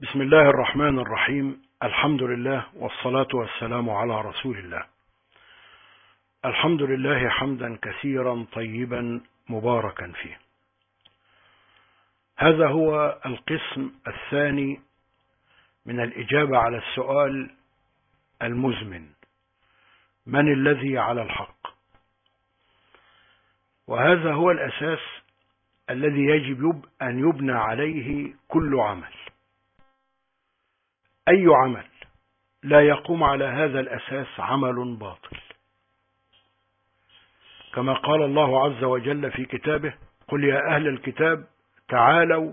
بسم الله الرحمن الرحيم. الحمد لله والصلاة والسلام على رسول الله. الحمد لله حمدا كثيرا طيبا مباركا فيه. هذا هو القسم الثاني من الإجابة على السؤال المزمن. من الذي على الحق؟ وهذا هو الأساس الذي يجب أن يبنى عليه كل عمل. أي عمل لا يقوم على هذا الأساس عمل باطل. كما قال الله عز وجل في كتابه قل يا أهل الكتاب تعالوا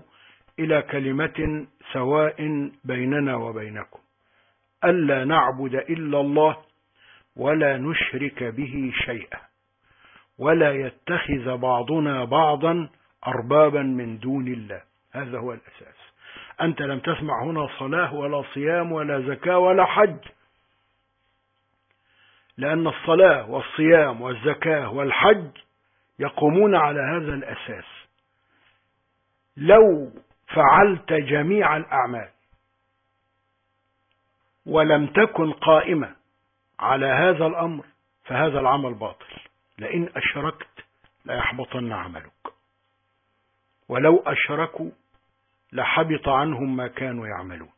إلى كلمة سواء بيننا وبينكم ألا نعبد إلا الله ولا نشرك به شيئا ولا يتخذ بعضنا بعضا أربابا من دون الله. هذا هو الأساس. أنت لم تسمع هنا صلاة ولا صيام ولا زكاة ولا حج. لأن الصلاة والصيام والزكاة والحج يقومون على هذا الأساس. لو فعلت جميع الأعمال ولم تكن قائمة على هذا الأمر فهذا العمل باطل. لئن أشركت ليحبطن عملك. ولو أشركوا لحبط عنهم ما كانوا يعملون.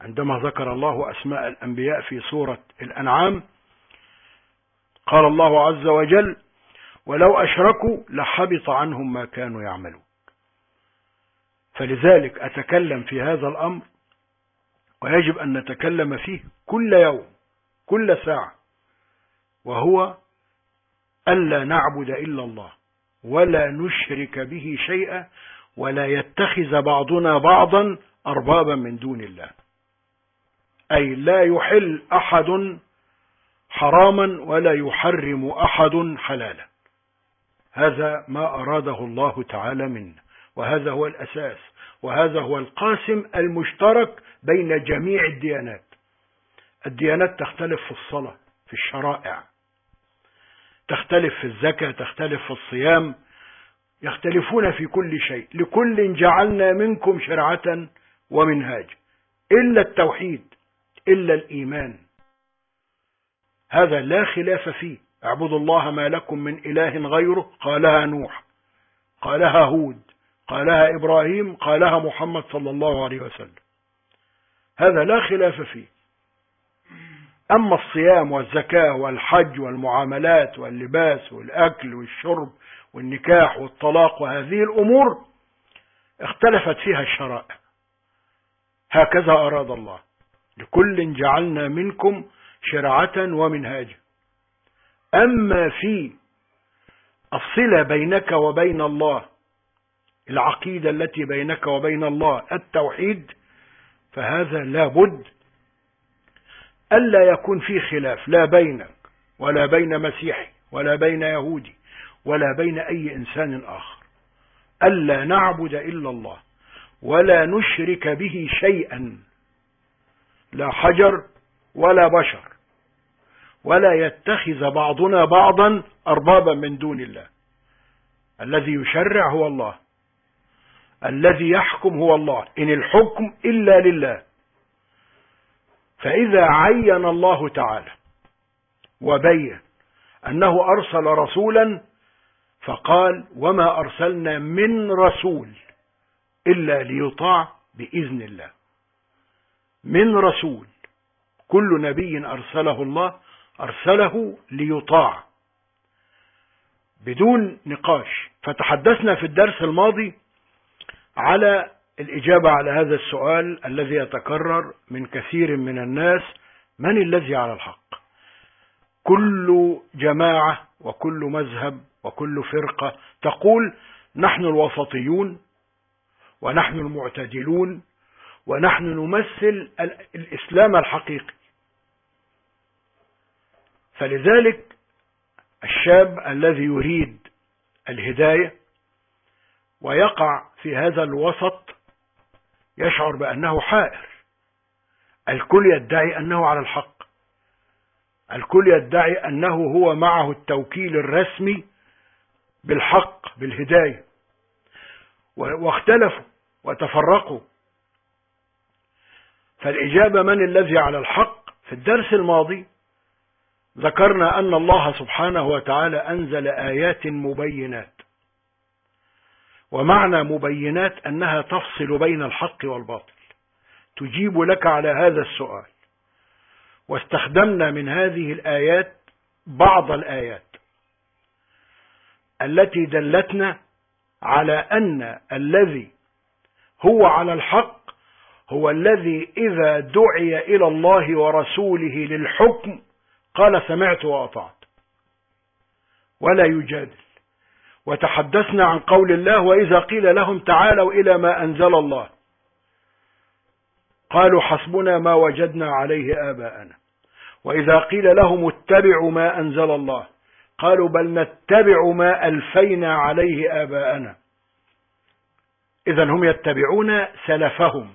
عندما ذكر الله أسماء الأنبياء في سورة الأنعام قال الله عز وجل ولو أشركوا لحبط عنهم ما كانوا يعملون. فلذلك أتكلم في هذا الأمر ويجب أن نتكلم فيه كل يوم كل ساعة وهو ألا نعبد إلا الله ولا نشرك به شيئا ولا يتخذ بعضنا بعضا أربابا من دون الله. أي لا يحل أحد حراما ولا يحرم أحد حلالا. هذا ما أراده الله تعالى منا وهذا هو الأساس. وهذا هو القاسم المشترك بين جميع الديانات. الديانات تختلف في الصلاة في الشرائع. تختلف في الزكاة تختلف في الصيام. يختلفون في كل شيء. لكل جعلنا منكم شرعة ومنهاج. إلا التوحيد إلا الإيمان. هذا لا خلاف فيه. اعبدوا الله ما لكم من إله غيره. قالها نوح قالها هود قالها إبراهيم قالها محمد صلى الله عليه وسلم. هذا لا خلاف فيه. أما الصيام والزكاة والحج والمعاملات واللباس والأكل والشرب والنكاح والطلاق وهذه الأمور اختلفت فيها الشرائع. هكذا أراد الله. لكل جعلنا منكم شرعة ومنهاجا أما في الصلة بينك وبين الله العقيدة التي بينك وبين الله التوحيد فهذا لا بد ألا يكون في خلاف. لا بينك ولا بين مسيحي ولا بين يهودي. ولا بين أي إنسان آخر. ألا نعبد إلا الله ولا نشرك به شيئا. لا حجر ولا بشر. ولا يتخذ بعضنا بعضا أربابا من دون الله. الذي يشرع هو الله. الذي يحكم هو الله. إن الحكم إلا لله. فإذا عين الله تعالى وبين أنه أرسل رسولا فقال وما أرسلنا من رسول إلا ليطاع بإذن الله. من رسول كل نبي أرسله الله أرسله ليطاع. بدون نقاش. فتحدثنا في الدرس الماضي على الإجابة على هذا السؤال الذي يتكرر من كثير من الناس. من الذي على الحق؟ كل جماعة وكل مذهب وكل فرقة تقول نحن الوسطيون ونحن المعتدلون ونحن نمثل الإسلام الحقيقي. فلذلك الشاب الذي يريد الهداية ويقع في هذا الوسط يشعر بأنه حائر. الكل يدعي أنه على الحق. الكل يدعي أنه هو معه التوكيل الرسمي بالحق بالهداية. واختلفوا وتفرقوا. فالإجابة من الذي على الحق؟ في الدرس الماضي ذكرنا أن الله سبحانه وتعالى أنزل آيات مبينات. ومعنى مبينات أنها تفصل بين الحق والباطل. تجيب لك على هذا السؤال. واستخدمنا من هذه الآيات بعض الآيات. التي دلتنا على أن الذي هو على الحق هو الذي إذا دعي إلى الله ورسوله للحكم قال سمعت وأطعت. ولا يجادل. وتحدثنا عن قول الله وإذا قيل لهم تعالوا إلى ما أنزل الله. قالوا حسبنا ما وجدنا عليه آباءنا. وإذا قيل لهم اتبعوا ما أنزل الله. قالوا بل نتبع ما ألفينا عليه آباءنا. إذا هم يتبعون سلفهم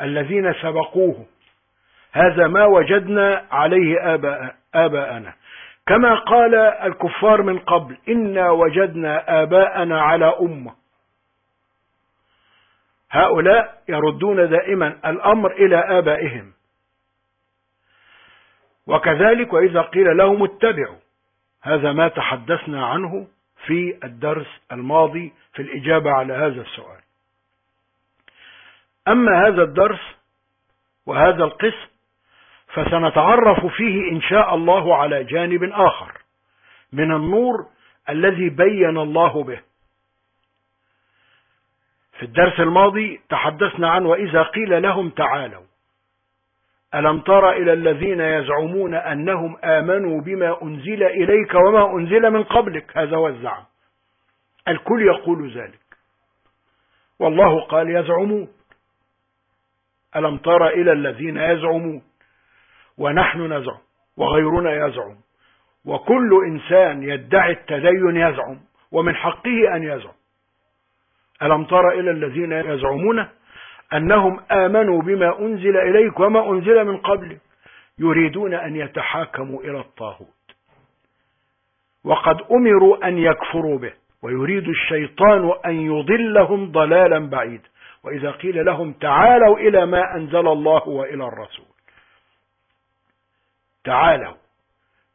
الذين سبقوه. هذا ما وجدنا عليه آباء آباءنا. كما قال الكفار من قبل إنا وجدنا آباءنا على أمة. هؤلاء يردون دائما الأمر إلى آبائهم. وكذلك وإذا قيل لهم اتبعوا هذا ما تحدثنا عنه في الدرس الماضي في الإجابة على هذا السؤال. أما هذا الدرس وهذا القسم فسنتعرف فيه إن شاء الله على جانب آخر من النور الذي بين الله به. في الدرس الماضي تحدثنا عن وإذا قيل لهم تعالوا. ألم تر إلى الذين يزعمون أنهم آمنوا بما أنزل إليك وما أنزل من قبلك؟ هذا هو الزعم. الكل يقول ذلك. والله قال يزعمون. ألم تر إلى الذين يزعمون؟ ونحن نزعم وغيرنا يزعم. وكل إنسان يدعي التدين يزعم ومن حقه أن يزعم. ألم تر إلى الذين يزعمون؟ أنهم آمنوا بما أنزل إليك وما أنزل من قبلك يريدون أن يتحاكموا إلى الطاغوت. وقد أمروا أن يكفروا به ويريد الشيطان أن يضلهم ضلالا بعيدا وإذا قيل لهم تعالوا إلى ما أنزل الله وإلى الرسول. تعالوا.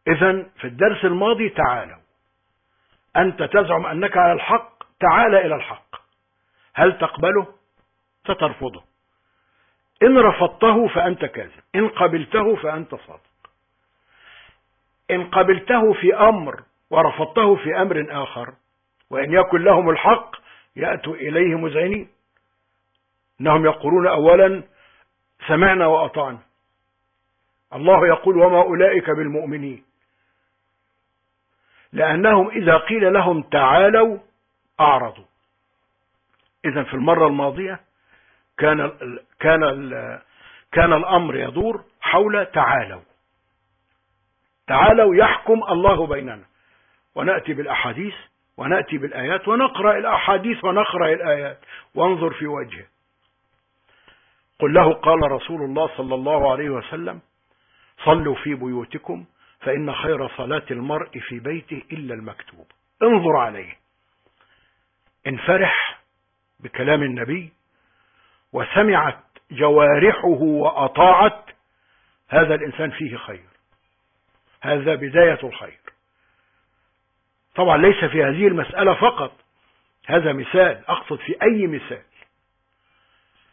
إذا في الدرس الماضي تعالوا. أنت تزعم أنك على الحق تعال إلى الحق. هل تقبله؟ سترفضه. إن رفضته فأنت كاذب. إن قبلته فأنت صادق. إن قبلته في أمر ورفضته في أمر آخر وإن يكن لهم الحق يأتوا إليه مذعنين إنهم يقولون أولا سمعنا وأطعنا. الله يقول وما أولئك بالمؤمنين. لأنهم إذا قيل لهم تعالوا أعرضوا. إذا في المرة الماضية كان ال كان ال كان الأمر يدور حول تعالوا. تعالوا يحكم الله بيننا. ونأتي بالأحاديث ونأتي بالآيات ونقرأ الأحاديث ونقرأ الآيات. وانظر في وجهه. قل له قال رسول الله صلى الله عليه وسلم صلوا في بيوتكم فإن خير صلاة المرء في بيته إلا المكتوب. انظر عليه. إن فرح بكلام النبي وسمعت جوارحه وأطاعت هذا الإنسان فيه خير. هذا بداية الخير. طبعا ليس في هذه المسألة فقط. هذا مثال أقصد في أي مثال.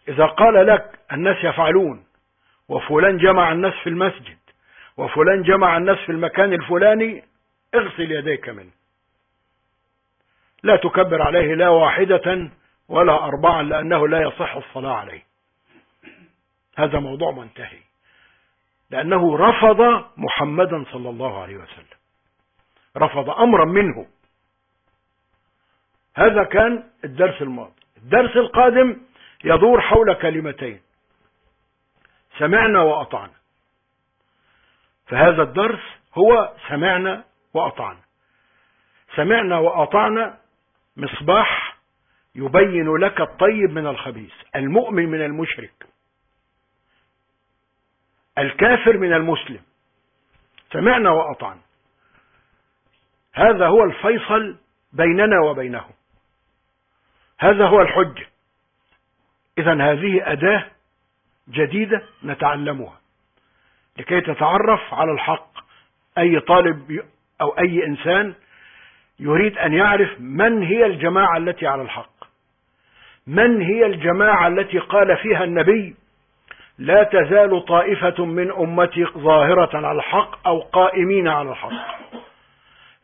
إذا قال لك الناس يفعلون وفلان جمع الناس في المسجد وفلان جمع الناس في المكان الفلاني اغسل يديك منه. لا تكبر عليه لا واحدة ولا أربعا لأنه لا يصح الصلاة عليه. هذا موضوع منتهي. لأنه رفض محمدا صلى الله عليه وسلم. رفض أمرا منه. هذا كان الدرس الماضي. الدرس القادم يدور حول كلمتين. سمعنا وأطعنا. فهذا الدرس هو سمعنا وأطعنا. سمعنا وأطعنا مصباح يبين لك الطيب من الخبيث المؤمن من المشرك الكافر من المسلم. سمعنا وأطعنا. هذا هو الفيصل بيننا وبينهم. هذا هو الحجة إذا هذه أداة جديدة نتعلمها لكي تتعرف على الحق. أي طالب أو أي إنسان يريد أن يعرف من هي الجماعة التي على الحق. من هي الجماعة التي قال فيها النبي؟ لا تزال طائفة من أمتي ظاهرة على الحق أو قائمين على الحق.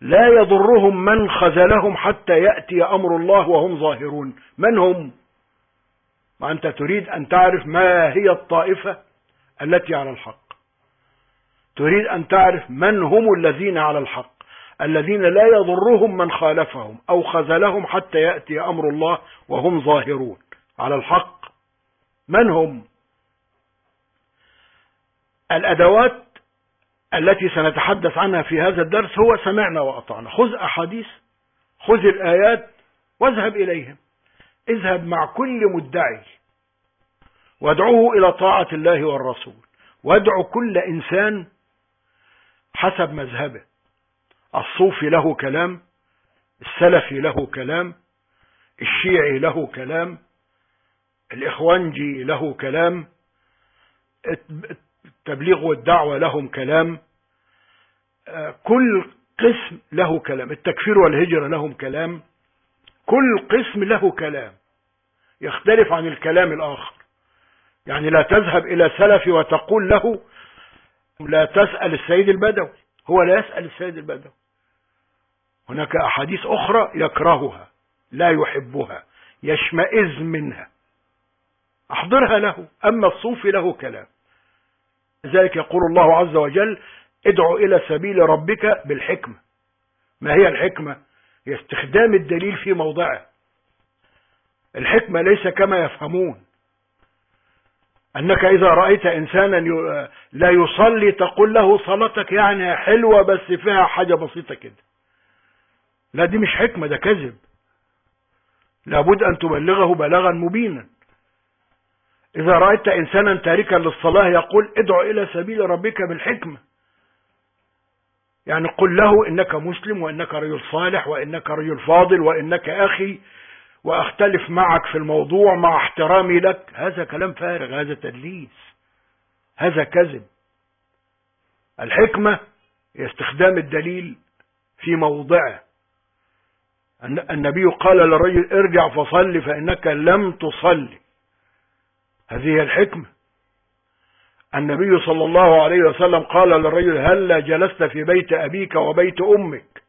لا يضرهم من خذلهم حتى يأتي أمر الله وهم ظاهرون. من هم؟ ما أنت تريد أن تعرف ما هي الطائفة التي على الحق. تريد أن تعرف من هم الذين على الحق. الذين لا يضرهم من خالفهم أو خذلهم حتى يأتي أمر الله وهم ظاهرون. على الحق. من هم؟ الأدوات التي سنتحدث عنها في هذا الدرس هو سمعنا وأطعنا. خذ أحاديث خذ الآيات واذهب إليهم. اذهب مع كل مدعي. وادعوه إلى طاعة الله والرسول. وادعو كل إنسان حسب مذهبه. الصوفي له كلام السلفي له كلام الشيعي له كلام الإخوانجي له كلام التبليغ والدعوة لهم كلام كل قسم له كلام التكفير والهجرة لهم كلام كل قسم له كلام يختلف عن الكلام الآخر. يعني لا تذهب إلى سلفي وتقول له لا تسأل السيد البدوي هو لا يسأل السيد البدوي. هناك أحاديث أخرى يكرهها لا يحبها يشمئز منها. أحضرها له أما الصوفي له كلام. لذلك يقول الله عز وجل ادعو إلى سبيل ربك بالحكمة. ما هي الحكمة؟ هي استخدام الدليل في موضعه. الحكمة ليس كما يفهمون. أنك إذا رأيت إنسانا لا يصلي تقول له صلاتك يعني حلوة بس فيها حاجة بسيطة كده. لا دي مش حكمة ده كذب. لابد أن تبلغه بلاغا مبينا. إذا رأيت إنسانا تاركا للصلاة يقول ادعو إلى سبيل ربك بالحكمة. يعني قل له إنك مسلم وإنك رجل صالح وإنك رجل فاضل وإنك أخي وأختلف معك في الموضوع مع احترامي لك. هذا كلام فارغ هذا تدليس هذا كذب. الحكمة هي استخدام الدليل في موضعه. النبي قال للرجل ارجع فصل فإنك لم تصلي. هذه هي الحكمة. النبي صلى الله عليه وسلم قال للرجل هل جلست في بيت أبيك وبيت أمك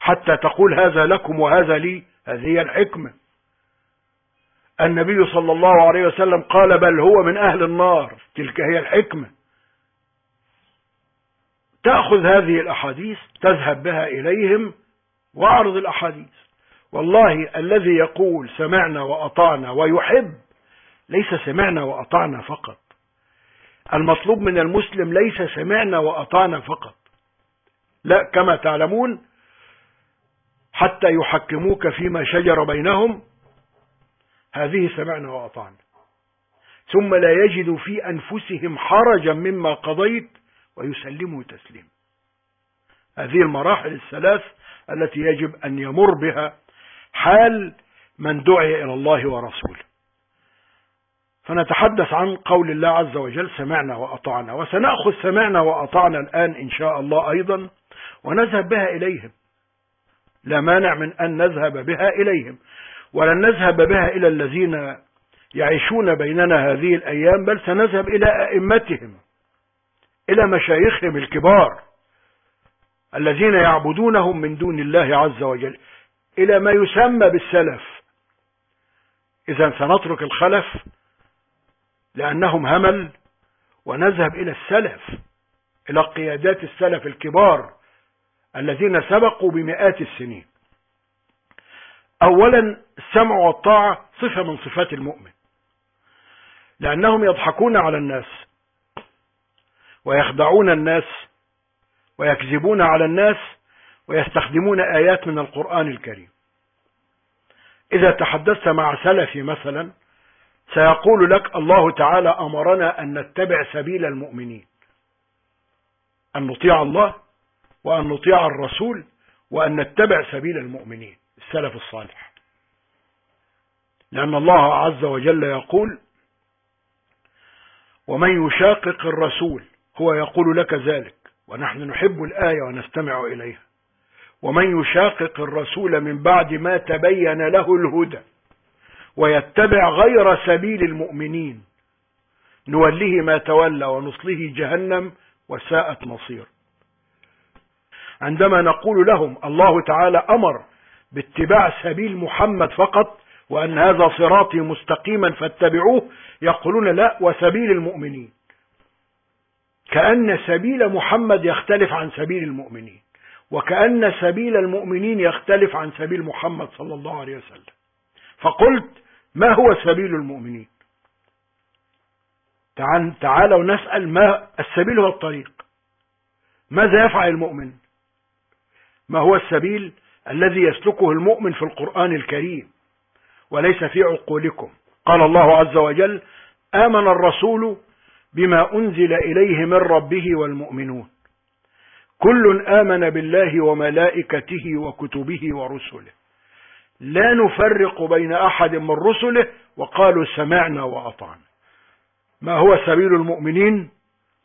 حتى تقول هذا لكم وهذا لي؟ هذه هي الحكمة. النبي صلى الله عليه وسلم قال بل هو من أهل النار. تلك هي الحكمة. تأخذ هذه الأحاديث تذهب بها إليهم وأعرض الأحاديث. والله الذي يقول سمعنا وأطعنا ويحب ليس سمعنا وأطعنا فقط. المطلوب من المسلم ليس سمعنا وأطعنا فقط. لا كما تعلمون حتى يحكموك فيما شجر بينهم هذه سمعنا وأطعنا. ثم لا يجدوا في أنفسهم حرجا مما قضيت ويسلموا تسليم هذه المراحل الثلاث التي يجب أن يمر بها حال من دعي إلى الله ورسوله. فنتحدث عن قول الله عز وجل سمعنا وأطعنا. وسنأخذ سمعنا وأطعنا الآن إن شاء الله أيضا ونذهب بها إليهم. لا مانع من أن نذهب بها إليهم ولن نذهب بها إلى الذين يعيشون بيننا هذه الأيام بل سنذهب إلى أئمتهم إلى مشايخهم الكبار. الذين يعبدونهم من دون الله عز وجل. إلى ما يسمى بالسلف. إذا سنترك الخلف لأنهم همل ونذهب إلى السلف إلى قيادات السلف الكبار الذين سبقوا بمئات السنين. أولا السمع والطاعة صفة من صفات المؤمن. لأنهم يضحكون على الناس ويخدعون الناس ويكذبون على الناس ويستخدمون آيات من القرآن الكريم. إذا تحدثت مع سلفي مثلا سيقول لك الله تعالى أمرنا أن نتبع سبيل المؤمنين. أن نطيع الله وأن نطيع الرسول وأن نتبع سبيل المؤمنين السلف الصالح. لأن الله عز وجل يقول ومن يشاقق الرسول هو يقول لك ذلك. ونحن نحب الآية ونستمع إليها. ومن يشاقق الرسول من بعد ما تبين له الهدى ويتبع غير سبيل المؤمنين نوله ما تولى ونصله جهنم وساءت مصير. عندما نقول لهم الله تعالى أمر باتباع سبيل محمد فقط وأن هذا صراطي مستقيما فاتبعوه يقولون لا وسبيل المؤمنين. كأن سبيل محمد يختلف عن سبيل المؤمنين وكأن سبيل المؤمنين يختلف عن سبيل محمد صلى الله عليه وسلم. فقلت ما هو سبيل المؤمنين؟ تعال تعالوا نسأل ما السبيل هو الطريق. ماذا يفعل المؤمن؟ ما هو السبيل الذي يسلكه المؤمن في القرآن الكريم؟ وليس في عقولكم. قال الله عز وجل آمن الرسول بما أنزل إليه من ربه والمؤمنون. كل آمن بالله وملائكته وكتبه ورسله. لا نفرق بين أحد من رسله وقالوا سمعنا وأطعنا. ما هو سبيل المؤمنين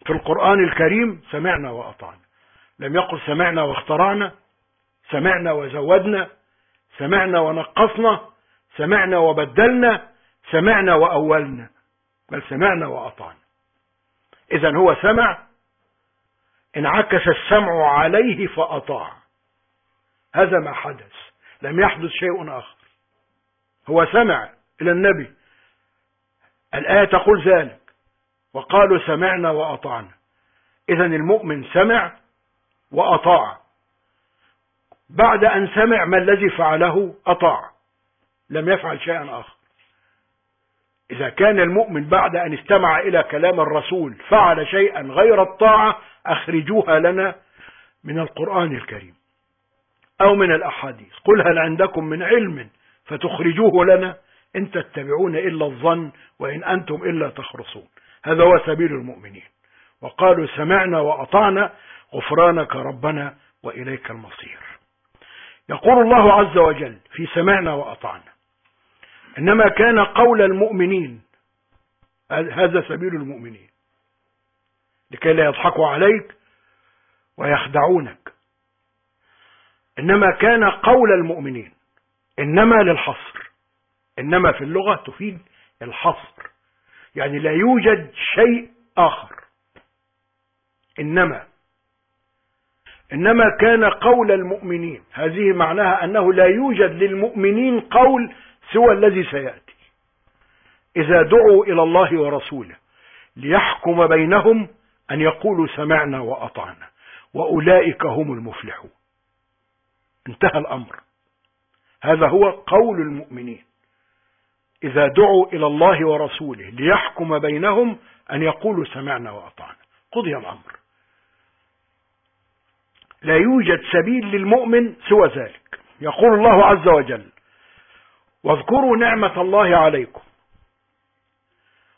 في القرآن الكريم؟ سمعنا وأطعنا. لم يقل سمعنا واخترعنا سمعنا وزودنا سمعنا ونقصنا سمعنا وبدلنا سمعنا وأولنا بل سمعنا وأطعنا. إذا هو سمع. انعكس السمع عليه فأطاع. هذا ما حدث. لم يحدث شيء آخر. هو سمع إلى النبي. الآية تقول ذلك. وقالوا سمعنا وأطعنا. إذا المؤمن سمع وأطاع. بعد أن سمع ما الذي فعله أطاع. لم يفعل شيئا آخر. إذا كان المؤمن بعد أن استمع إلى كلام الرسول فعل شيئا غير الطاعة أخرجوها لنا من القرآن الكريم أو من الأحاديث. قل هل عندكم من علم فتخرجوه لنا؟ إن تتبعون إلا الظن وإن أنتم إلا تخرصون. هذا هو سبيل المؤمنين. وقالوا سمعنا وأطعنا غفرانك ربنا وإليك المصير. يقول الله عز وجل في سمعنا وأطعنا إنما كان قول المؤمنين. هذا سبيل المؤمنين. لكي لا يضحكوا عليك ويخدعونك. إنما كان قول المؤمنين. إنما للحصر. إنما في اللغة تفيد الحصر. يعني لا يوجد شيء آخر. إنما. إنما كان قول المؤمنين. هذه معناها أنه لا يوجد للمؤمنين قول سوى الذي سيأتي. إذا دعوا إلى الله ورسوله ليحكم بينهم أن يقولوا سمعنا وأطعنا. وأولئك هم المفلحون. انتهى الأمر. هذا هو قول المؤمنين. إذا دعوا إلى الله ورسوله ليحكم بينهم أن يقولوا سمعنا وأطعنا. قضي الأمر. لا يوجد سبيل للمؤمن سوى ذلك. يقول الله عز وجل واذكروا نعمة الله عليكم.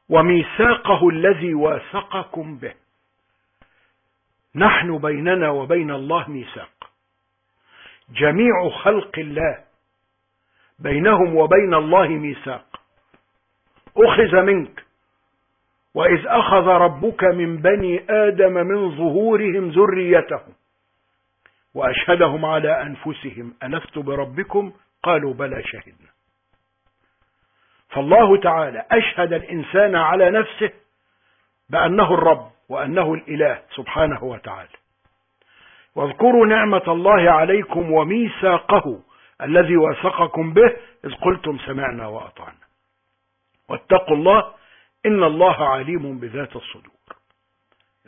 وميثاقه الذي واثقكم به. نحن بيننا وبين الله ميثاق. جميع خلق الله بينهم وبين الله ميثاق. أخذ منك. وإذ أخذ ربك من بني آدم من ظهورهم ذريتهم. وأشهدهم على أنفسهم. ألست بربكم؟ قالوا بلى شهدنا. فالله تعالى أشهد الإنسان على نفسه بأنه الرب وأنه الإله سبحانه وتعالى. واذكروا نعمة الله عليكم وميثاقه الذي وثقكم به إذ قلتم سمعنا وأطعنا. واتقوا الله إن الله عليم بذات الصدور.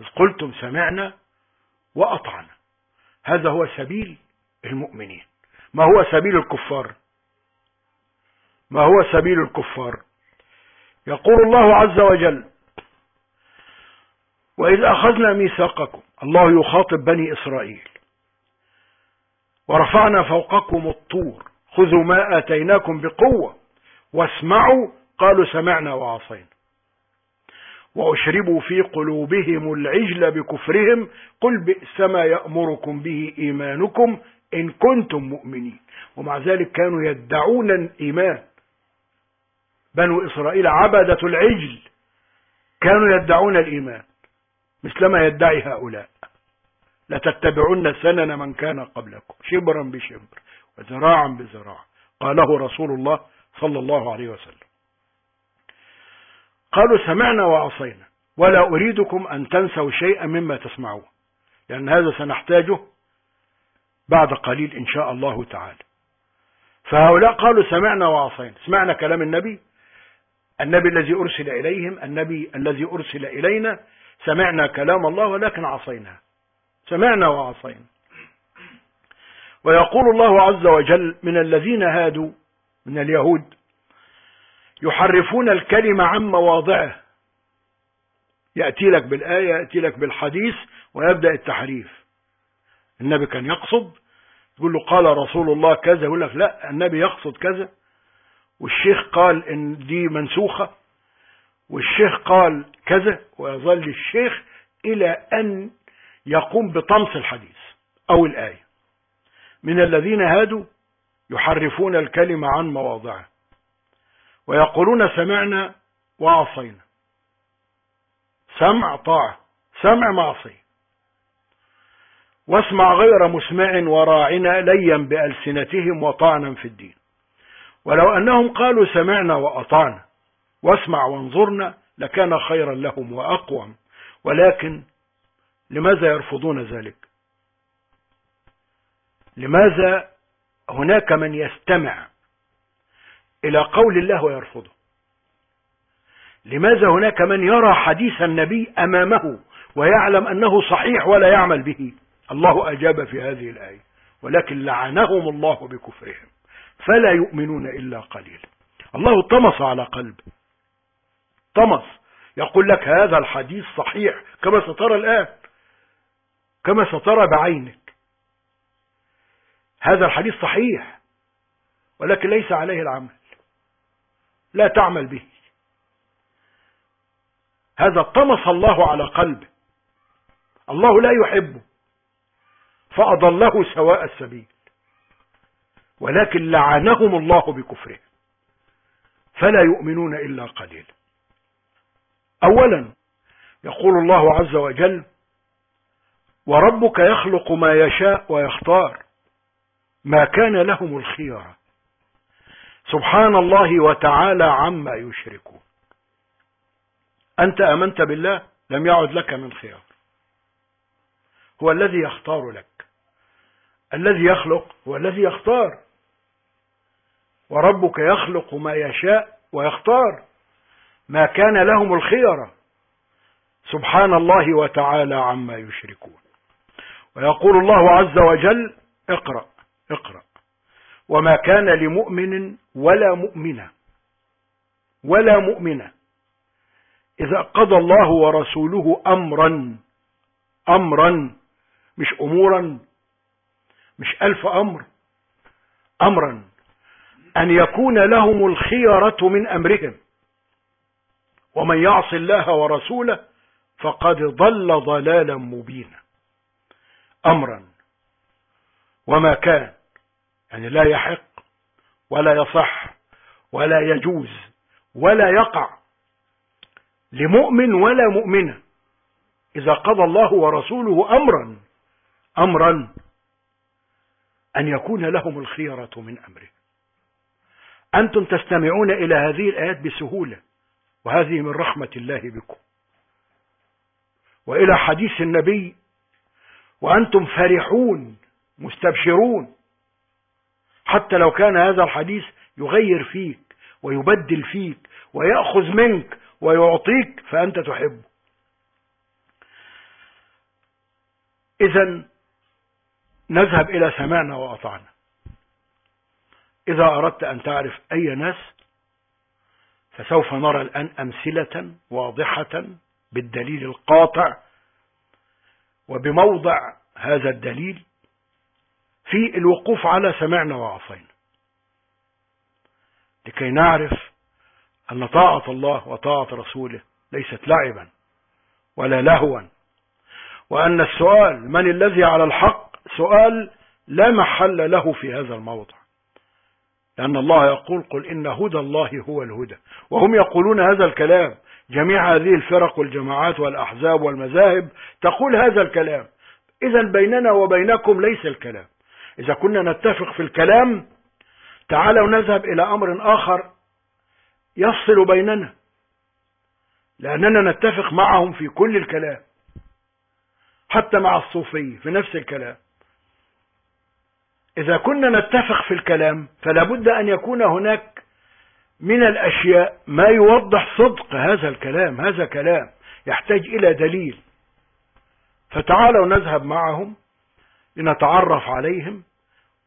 إذ قلتم سمعنا وأطعنا. هذا هو سبيل المؤمنين. ما هو سبيل الكفار؟ ما هو سبيل الكفار. يقول الله عز وجل وإذ أخذنا ميثاقكم الله يخاطب بني إسرائيل. ورفعنا فوقكم الطور خذوا ما آتيناكم بقوة واسمعوا قالوا سمعنا وعصينا. وأشربوا في قلوبهم العجل بكفرهم قل بئس ما يأمركم به إيمانكم إن كنتم مؤمنين. ومع ذلك كانوا يدعون الإيمان بنو إسرائيل عبدة العجل. كانوا يدعون الإيمان مثلما يدعي هؤلاء. لتتبعن سنن من كان قبلكم. شبرا بشبر وذراعا بذراع قاله رسول الله صلى الله عليه وسلم. قالوا سمعنا وعصينا. ولا أريدكم أن تنسوا شيئا مما تسمعون. لأن هذا سنحتاجه بعد قليل إن شاء الله تعالى. فهؤلاء قالوا سمعنا وعصينا. سمعنا كلام النبي. النبي الذي أرسل إليهم النبي الذي أرسل إلينا سمعنا كلام الله ولكن عصينا. سمعنا وعصينا. ويقول الله عز وجل من الذين هادوا من اليهود يحرفون الكلمة عن مواضعه. يأتي لك بالآية يأتي لك بالحديث ويبدأ التحريف. النبي كان يقصد تقول له قال رسول الله كذا يقول لك لا النبي يقصد كذا. والشيخ قال إن دي منسوخة والشيخ قال كذا ويظل الشيخ إلى أن يقوم بطمس الحديث أو الآية. من الذين هادوا يحرفون الكلمة عن مواضعه ويقولون سمعنا وعصينا. سمع طاعة سمع معصية. واسمع غير مسمع وراعنا ليا بألسنتهم وطعنا في الدين. ولو أنهم قالوا سمعنا وأطعنا واسمع وانظرنا لكان خيرا لهم وأقوم. ولكن لماذا يرفضون ذلك؟ لماذا هناك من يستمع إلى قول الله ويرفضه؟ لماذا هناك من يرى حديث النبي أمامه ويعلم أنه صحيح ولا يعمل به؟ الله أجاب في هذه الآية ولكن لعنهم الله بكفرهم. فلا يؤمنون إلا قليلا الله طمس على قلب. طمس. يقول لك هذا الحديث صحيح كما سترى الآن. كما سترى بعينك. هذا الحديث صحيح. ولكن ليس عليه العمل. لا تعمل به. هذا طمس الله على قلبه. الله لا يحبه. فأضله سواء السبيل. ولكن لعنهم الله بكفره فلا يؤمنون إلا قليلا أولا يقول الله عز وجل وربك يخلق ما يشاء ويختار ما كان لهم الخيرة سبحان الله وتعالى عما يشركون. أنت أمنت بالله لم يعد لك من خيار. هو الذي يختار لك. الذي يخلق هو الذي يختار. وربك يخلق ما يشاء ويختار ما كان لهم الخيرة سبحان الله وتعالى عما يشركون. ويقول الله عز وجل اقرأ اقرأ. وما كان لمؤمن ولا مؤمنة ولا مؤمنة. إذا قضى الله ورسوله أمرا أمرا مش أمورا مش ألف أمر أمرا. أن يكون لهم الخيرة من أمرهم. ومن يعص الله ورسوله فقد ضل ضلالا مبينا. أمرا وما كان يعني لا يحق ولا يصح ولا يجوز ولا يقع لمؤمن ولا مؤمنة إذا قضى الله ورسوله أمرا أمرا أن يكون لهم الخيرة من أمره. أنتم تستمعون إلى هذه الآيات بسهولة وهذه من رحمة الله بكم. وإلى حديث النبي وأنتم فرحون مستبشرون. حتى لو كان هذا الحديث يغير فيك ويبدل فيك ويأخذ منك ويعطيك فأنت تحبه. إذا نذهب إلى سمعنا وأطعنا. إذا أردت أن تعرف أي ناس فسوف نرى الآن أمثلة واضحة بالدليل القاطع وبموضع هذا الدليل في الوقوف على سمعنا وعصينا. لكي نعرف أن طاعة الله وطاعة رسوله ليست لعبا ولا لهوا وأن السؤال من الذي على الحق سؤال لا محل له في هذا الموضع. لأن الله يقول قل إن هدى الله هو الهدى. وهم يقولون هذا الكلام. جميع هذه الفرق والجماعات والأحزاب والمذاهب تقول هذا الكلام. إذا بيننا وبينكم ليس الكلام. إذا كنا نتفق في الكلام تعالوا نذهب إلى أمر آخر يفصل بيننا. لأننا نتفق معهم في كل الكلام. حتى مع الصوفية في نفس الكلام. إذا كنا نتفق في الكلام فلا بد أن يكون هناك من الأشياء ما يوضح صدق هذا الكلام هذا كلام يحتاج إلى دليل. فتعالوا نذهب معهم لنتعرف عليهم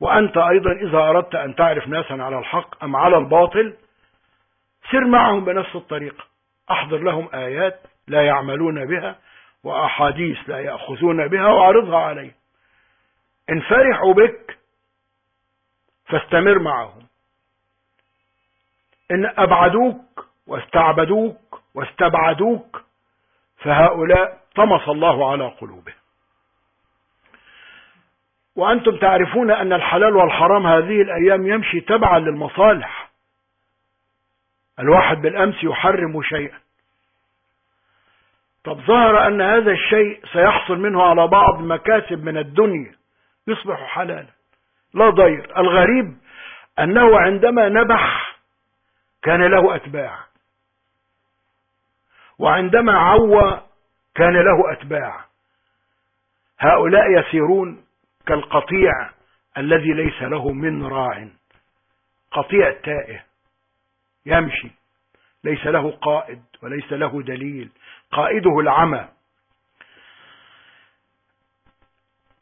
وأنت أيضا إذا أردت أن تعرف ناسا على الحق أم على الباطل سر معهم بنفس الطريقة. أحضر لهم آيات لا يعملون بها وأحاديث لا يأخذون بها وأعرضها عليهم. إن فرحوا بك فاستمر معهم. إن أبعدوك واستعبدوك واستبعدوك فهؤلاء طمس الله على قلوبهم. وأنتم تعرفون أن الحلال والحرام هذه الأيام يمشي تبعا للمصالح. الواحد بالأمس يحرم شيئا. طب ظهر أن هذا الشيء سيحصل منه على بعض مكاسب من الدنيا يصبح حلالا. لا ضير. الغريب أنه عندما نبح كان له أتباع. وعندما عوى كان له أتباع. هؤلاء يسيرون كالقطيع الذي ليس له من راع. قطيع تائه يمشي. ليس له قائد وليس له دليل. قائده العمى.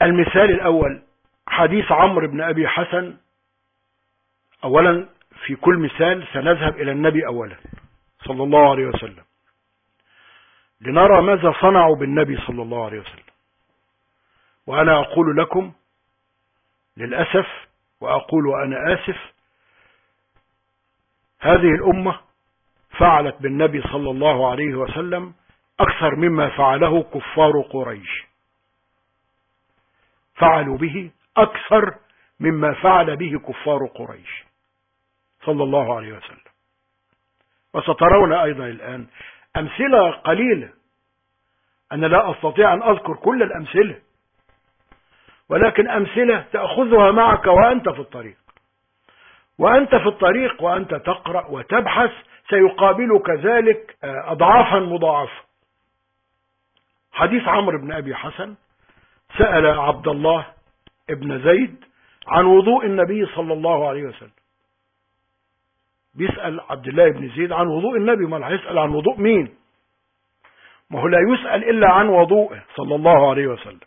المثال الأول حديث عمرو بن أبي حسن أولا في كل مثال سنذهب إلى النبي أولا صلى الله عليه وسلم. لنرى ماذا صنعوا بالنبي صلى الله عليه وسلم. وأنا أقول لكم للأسف وأقول وأنا آسف هذه الأمة فعلت بالنبي صلى الله عليه وسلم أكثر مما فعله كفار قريش. فعلوا به أكثر مما فعل به كفار قريش. صلى الله عليه وسلم. وسترون أيضا الآن أمثلة قليلة. أنا لا أستطيع أن أذكر كل الأمثلة. ولكن أمثلة تأخذها معك وأنت في الطريق. وأنت في الطريق وأنت تقرأ وتبحث سيقابلك ذلك أضعافا مضاعفة. حديث عمرو بن أبي حسن سأل عبد الله ابن زيد عن وضوء النبي صلى الله عليه وسلم. بيسأل عبد الله بن زيد عن وضوء النبي ما هيسأل عن وضوء مين؟ ما هو لا يسأل إلا عن وضوءه صلى الله عليه وسلم.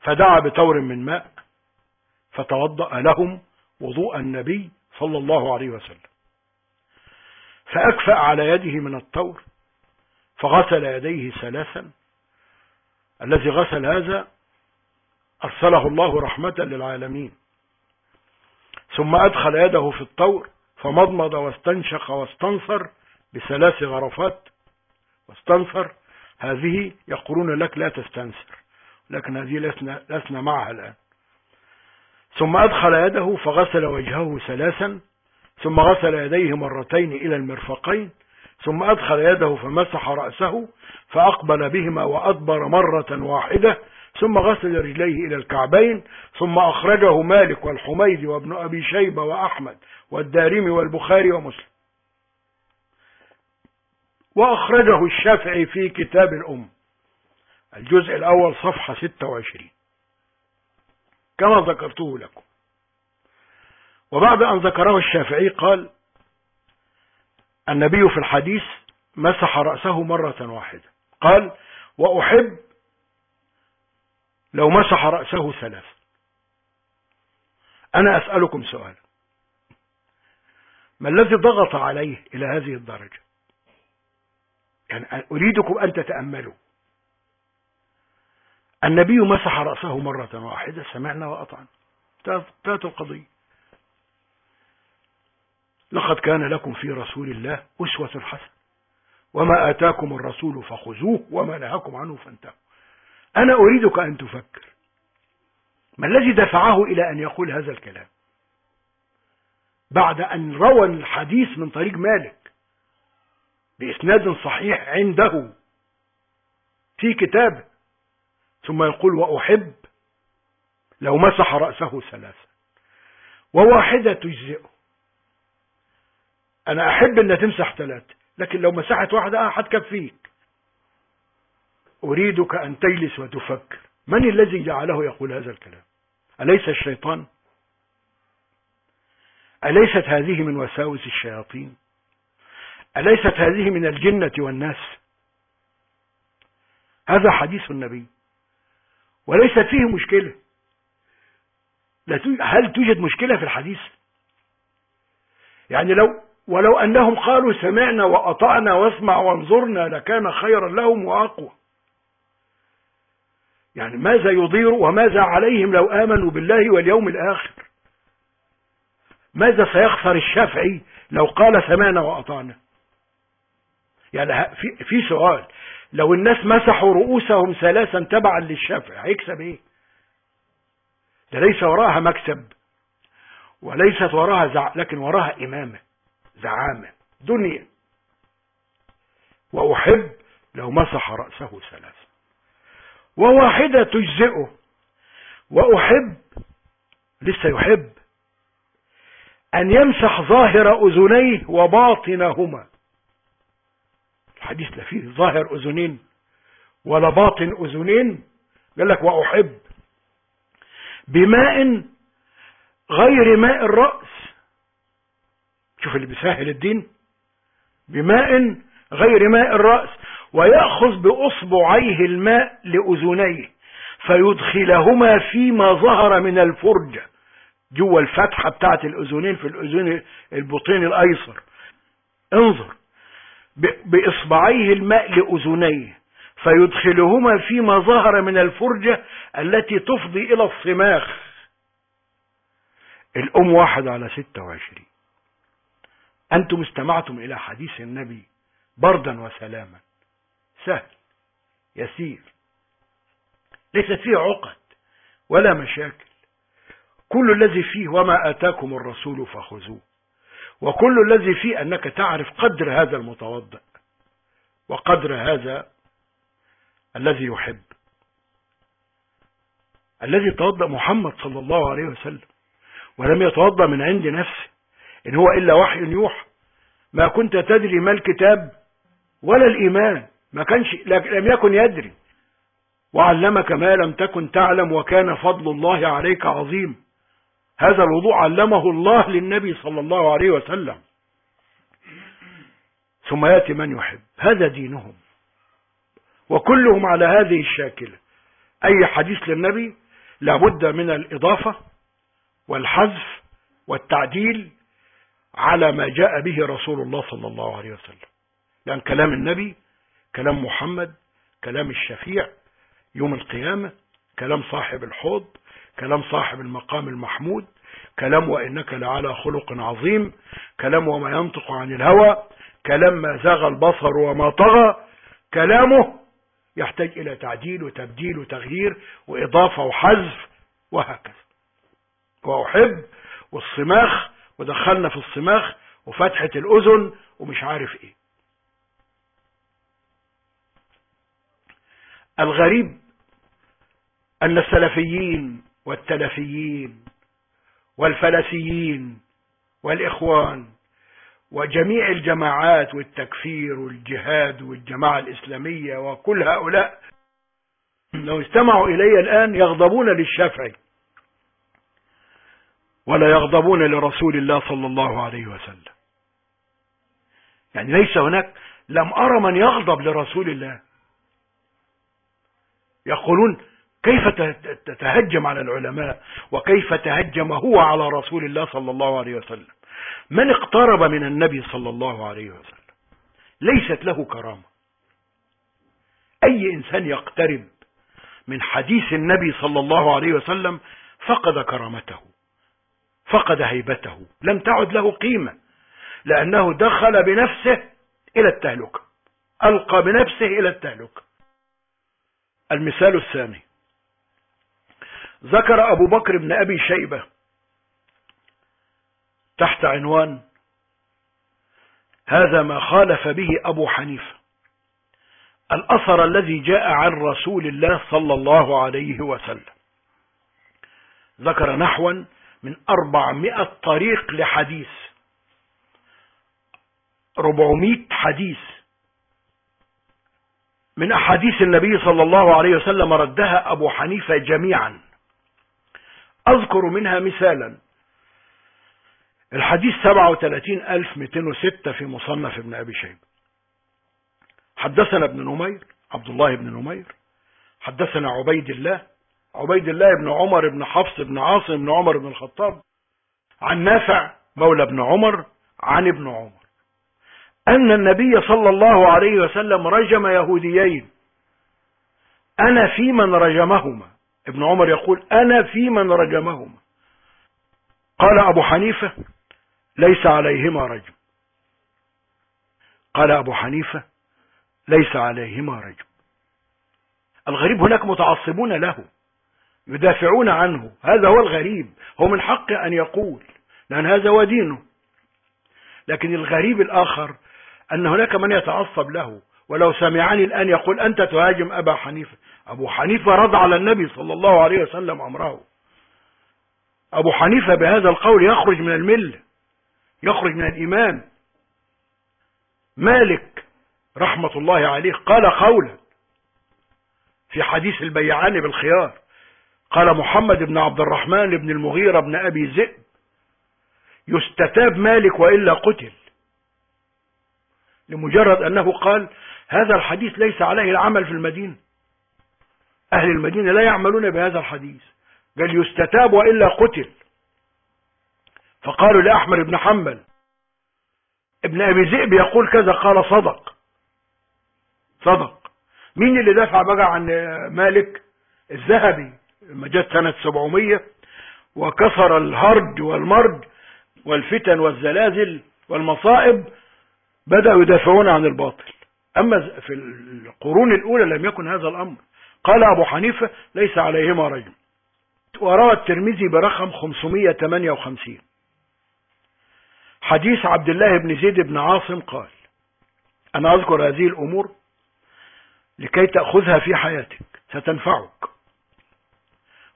فدعا بتور من ماء فتوضأ لهم وضوء النبي صلى الله عليه وسلم. فأكفأ على يده من التور فغسل يديه ثلاثا. الذي غسل هذا أرسله الله رحمة للعالمين. ثم أدخل يده في الطور فمضمض واستنشق واستنصر بثلاث غرفات. واستنصر هذه يقولون لك لا تستنصر لكن هذه لسنا, لسنا معها الآن. ثم أدخل يده فغسل وجهه ثلاثا ثم غسل يديه مرتين إلى المرفقين ثم أدخل يده فمسح رأسه فأقبل بهما وأدبر مرة واحدة ثم غسل رجليه إلى الكعبين ثم أخرجه مالك والحميدي وابن أبي شيبة وأحمد والدارمي والبخاري ومسلم. وأخرجه الشافعي في كتاب الأم الجزء الأول صفحة 26 كما ذكرته لكم. وبعد أن ذكره الشافعي قال النبي في الحديث مسح رأسه مرة واحدة. قال وأحب لو مسح رأسه ثلاث أنا أسألكم سؤال. ما الذي ضغط عليه إلى هذه الدرجة؟ يعني أريدكم أن تتأملوا. النبي مسح رأسه مرة واحدة سمعنا وأطعنا. انتهت القضية. لقد كان لكم في رسول الله أسوة حسنة. وما آتاكم الرسول فخذوه وما نهاكم عنه فانتهوا. أنا أريدك أن تفكر. ما الذي دفعه إلى أن يقول هذا الكلام؟ بعد أن روى الحديث من طريق مالك بإسناد صحيح عنده في كتابه ثم يقول وأحب لو مسح رأسه ثلاثة. وواحدة تجزئه. أنا أحب أن تمسح ثلاثة لكن لو مسحت واحدة أحد كفيك. أريدك أن تجلس وتفكر. من الذي جعله يقول هذا الكلام؟ أليس الشيطان؟ أليست هذه من وساوس الشياطين؟ أليست هذه من الجنة والناس؟ هذا حديث النبي. وليست فيه مشكلة. هل توجد مشكلة في الحديث؟ يعني لو ولو أنهم قالوا سمعنا وأطعنا واسمع وانظرنا لكان خيرا لهم وأقوى. يعني ماذا يضير وماذا عليهم لو آمنوا بالله واليوم الآخر؟ ماذا سيخسر الشافعي لو قال سمعنا وأطعنا؟ يعني في, سؤال لو الناس مسحوا رؤوسهم ثلاثا تبعا للشافعي هيكسب إيه؟ ده ليس وراها مكسب وليست وراها زع... لكن وراها إمامة زعامة دنيا. وأحب لو مسح رأسه ثلاثا. وواحدة تجزئه. وأحب لسه يحب أن يمسح ظاهر أذنيه وباطنهما. الحديث لا فيه ظاهر أذنين ولا باطن أذنين. قال لك وأحب. بماء غير ماء الرأس. شوف اللي بيسهل الدين. بماء غير ماء الرأس. ويأخذ بأصبعيه الماء لأذنيه فيدخلهما فيما ظهر من الفرجة جوه الفتحة بتاعت الأذنين في الأذن البطين الأيسر. انظر بإصبعيه الماء لأذنيه فيدخلهما فيما ظهر من الفرجة التي تفضي إلى الصماخ. الأم واحد على ستة وعشرين. أنتم استمعتم إلى حديث النبي بردا وسلاما. سهل يسير. ليست فيه عقد ولا مشاكل. كل الذي فيه وما آتاكم الرسول فخذوه وكل الذي فيه أنك تعرف قدر هذا المتوضأ وقدر هذا الذي يحب. الذي توضأ محمد صلى الله عليه وسلم ولم يتوضأ من عند نفسه إن هو إلا وحي يوحى. ما كنت تدري ما الكتاب ولا الإيمان. ما كانش لم يكن يدري. وعلمك ما لم تكن تعلم وكان فضل الله عليك عظيم. هذا الوضوء علمه الله للنبي صلى الله عليه وسلم. ثم يأتي من يحب. هذا دينهم. وكلهم على هذه الشاكلة. أي حديث للنبي؟ لابد من الإضافة والحذف والتعديل على ما جاء به رسول الله صلى الله عليه وسلم. لأن كلام النبي كلام محمد كلام الشفيع يوم القيامة كلام صاحب الحوض كلام صاحب المقام المحمود كلام وإنك لعلى خلق عظيم كلام وما ينطق عن الهوى كلام ما زاغ البصر وما طغى كلامه يحتاج إلى تعديل وتبديل وتغيير وإضافة وحذف وهكذا. وأحب والصماخ ودخلنا في الصماخ وفتحة الأذن ومش عارف إيه. الغريب أن السلفيين والتلفيين والفلسيين والإخوان وجميع الجماعات والتكفير والجهاد والجماعة الإسلامية وكل هؤلاء لو استمعوا إلي الآن يغضبون للشافعي ولا يغضبون لرسول الله صلى الله عليه وسلم. يعني ليس هناك لم أرى من يغضب لرسول الله. يقولون كيف تتهجم على العلماء وكيف تهجم هو على رسول الله صلى الله عليه وسلم؟ من اقترب من النبي صلى الله عليه وسلم؟ ليست له كرامة. أي إنسان يقترب من حديث النبي صلى الله عليه وسلم فقد كرامته فقد هيبته لم تعد له قيمة لأنه دخل بنفسه إلى التهلكة ألقى بنفسه إلى التهلكة. المثال الثاني. ذكر أبو بكر بن أبي شيبة تحت عنوان هذا ما خالف به أبو حنيفة الأثر الذي جاء عن رسول الله صلى الله عليه وسلم. ذكر نحوا من أربعمائة طريق لحديث ربعمائة حديث. من أحاديث النبي صلى الله عليه وسلم ردها أبو حنيفة جميعا. أذكر منها مثالا. الحديث 37206 في مصنف ابن أبي شيبة. حدثنا ابن نمير عبد الله بن نمير. حدثنا عبيد الله عبيد الله بن عمر بن حفص بن عاصم بن عمر بن الخطاب. عن نافع مولى بن عمر عن ابن عمر. أن النبي صلى الله عليه وسلم رجم يهوديين. أنا في من رجمهما. ابن عمر يقول أنا في من رجمهما. قال أبو حنيفة ليس عليهما رجم. قال أبو حنيفة ليس عليهما رجم. الغريب هناك متعصبون له يدافعون عنه. هذا هو الغريب. هو من حق أن يقول لأن هذا هو دينه. لكن الغريب الآخر أن هناك من يتعصب له ولو سمعني الآن يقول أنت تهاجم أبا حنيفة. أبو حنيفة رد على النبي صلى الله عليه وسلم أمره. أبو حنيفة بهذا القول يخرج من الملة يخرج من الإيمان. مالك رحمة الله عليه قال قولا في حديث البيعان بالخيار. قال محمد بن عبد الرحمن بن المغيرة بن أبي ذئب يستتاب مالك وإلا قتل. لمجرد أنه قال هذا الحديث ليس عليه العمل في المدينة. أهل المدينة لا يعملون بهذا الحديث. قال يستتاب وإلا قتل. فقالوا لأحمد بن حنبل ابن أبي ذئب يقول كذا قال صدق. صدق. مين اللي دافع بقى عن مالك؟ الذهبي. لما جت سنة 700 وكسر الهرج والمرج والفتن والزلازل والمصائب بدأوا يدافعون عن الباطل. أما في القرون الأولى لم يكن هذا الأمر. قال أبو حنيفة ليس عليهما رجل. وروى الترمذي برقم 558 حديث عبد الله بن زيد بن عاصم قال أنا أذكر هذه الأمور لكي تأخذها في حياتك. ستنفعك.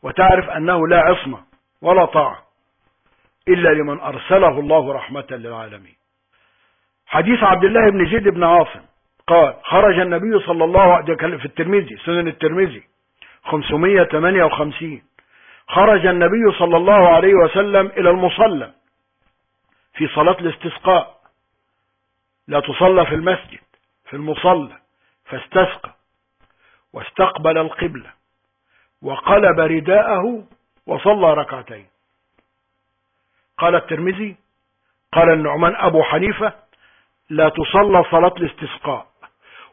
وتعرف أنه لا عصمة ولا طاعة إلا لمن أرسله الله رحمة للعالمين. حديث عبد الله بن زيد بن عاصم قال خرج النبي صلى الله عليه وسلم في الترمذي سنن الترمذي 558 خرج النبي صلى الله عليه وسلم إلى المصلى في صلاة الاستسقاء. لا تصلى في المسجد في المصلى فاستسقى واستقبل القبلة وقلب رداءه وصلى ركعتين. قال الترمذي قال النعمان أبو حنيفة لا تصلى صلاة الاستسقاء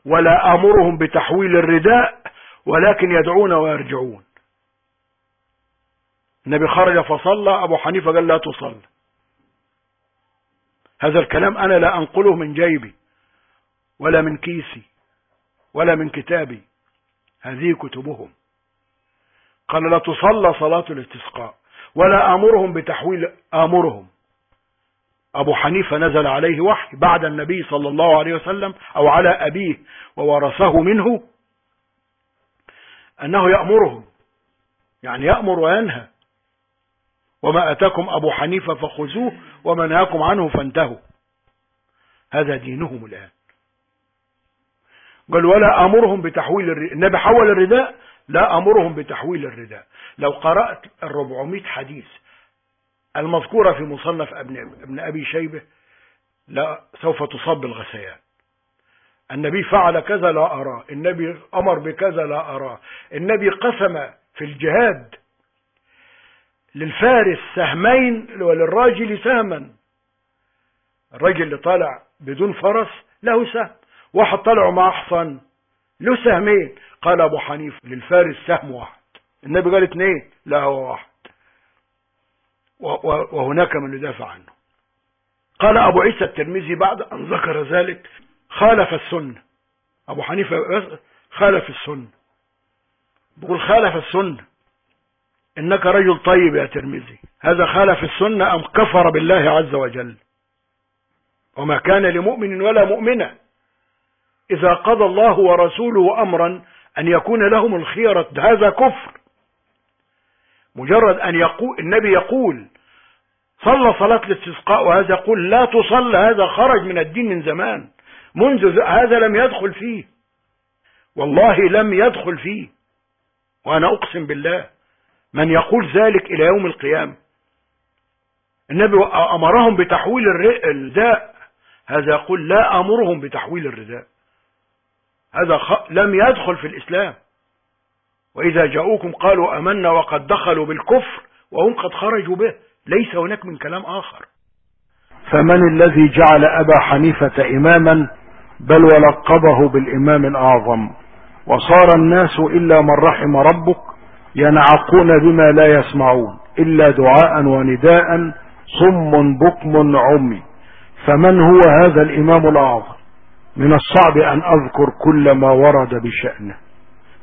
ولا أمرهم بتحويل الرداء ولكن يدعون ويرجعون. النبي خرج فصلى أبو حنيفة قال لا تصلى. هذا الكلام أنا لا أنقله من جيبي ولا من كيسي ولا من كتابي. هذه كتبهم. قال لا تصلى صلاة الاستسقاء ولا أمرهم بتحويل آمرهم. أبو حنيفة نزل عليه وحي بعد النبي صلى الله عليه وسلم أو على أبيه وورثه منه أنه يأمرهم. يعني يأمر وينهى. وما أتاكم أبو حنيفة فخذوه وما نهاكم عنه فانتهوا. هذا دينهم الآن. قال ولا أمرهم بتحويل الرداء النبي حول الرداء. لا أمرهم بتحويل الرداء. لو قرأت الربعمائة حديث المذكورة في مصنف ابن, أبي شيبة لا سوف تصاب بالغثيان النبي فعل كذا لا أراه النبي أمر بكذا لا أراه النبي قسم في الجهاد للفارس سهمين وللراجل سهما. الراجل اللي طالع بدون فرس له سهم واحد طلعوا مع حصان له سهمين. قال أبو حنيفة للفارس سهم واحد. النبي قال اثنين لا هو واحد. وهناك من يدافع عنه. قال أبو عيسى الترمذي بعد أن ذكر ذلك خالف السنة أبو حنيفة خالف السنة بقول خالف السنة إنك رجل طيب يا ترمذي. هذا خالف السنة أم كفر بالله عز وجل؟ وما كان لمؤمن ولا مؤمنة. إذا قضى الله ورسوله أمرا أن يكون لهم الخيرة هذا كفر. مجرد أن يقول النبي يقول صلى صلاة الاستسقاء وهذا يقول لا تصلى هذا خرج من الدين من زمان. منذ هذا لم يدخل فيه. والله لم يدخل فيه. وأنا أقسم بالله من يقول ذلك إلى يوم القيامة. النبي أمرهم بتحويل الرداء. هذا يقول لا أمرهم بتحويل الرداء. هذا خ... لم يدخل في الإسلام. وإذا جاءوكم قالوا أمنا وقد دخلوا بالكفر وهم قد خرجوا به. ليس هناك من كلام آخر. فمن الذي جعل أبا حنيفة إماما بل ولقبه بالإمام الأعظم؟ وصار الناس إلا من رحم ربك ينعقون بما لا يسمعون إلا دعاء ونداء صم بكم عمي فمن هو هذا الإمام الأعظم؟ من الصعب أن أذكر كل ما ورد بشأنه.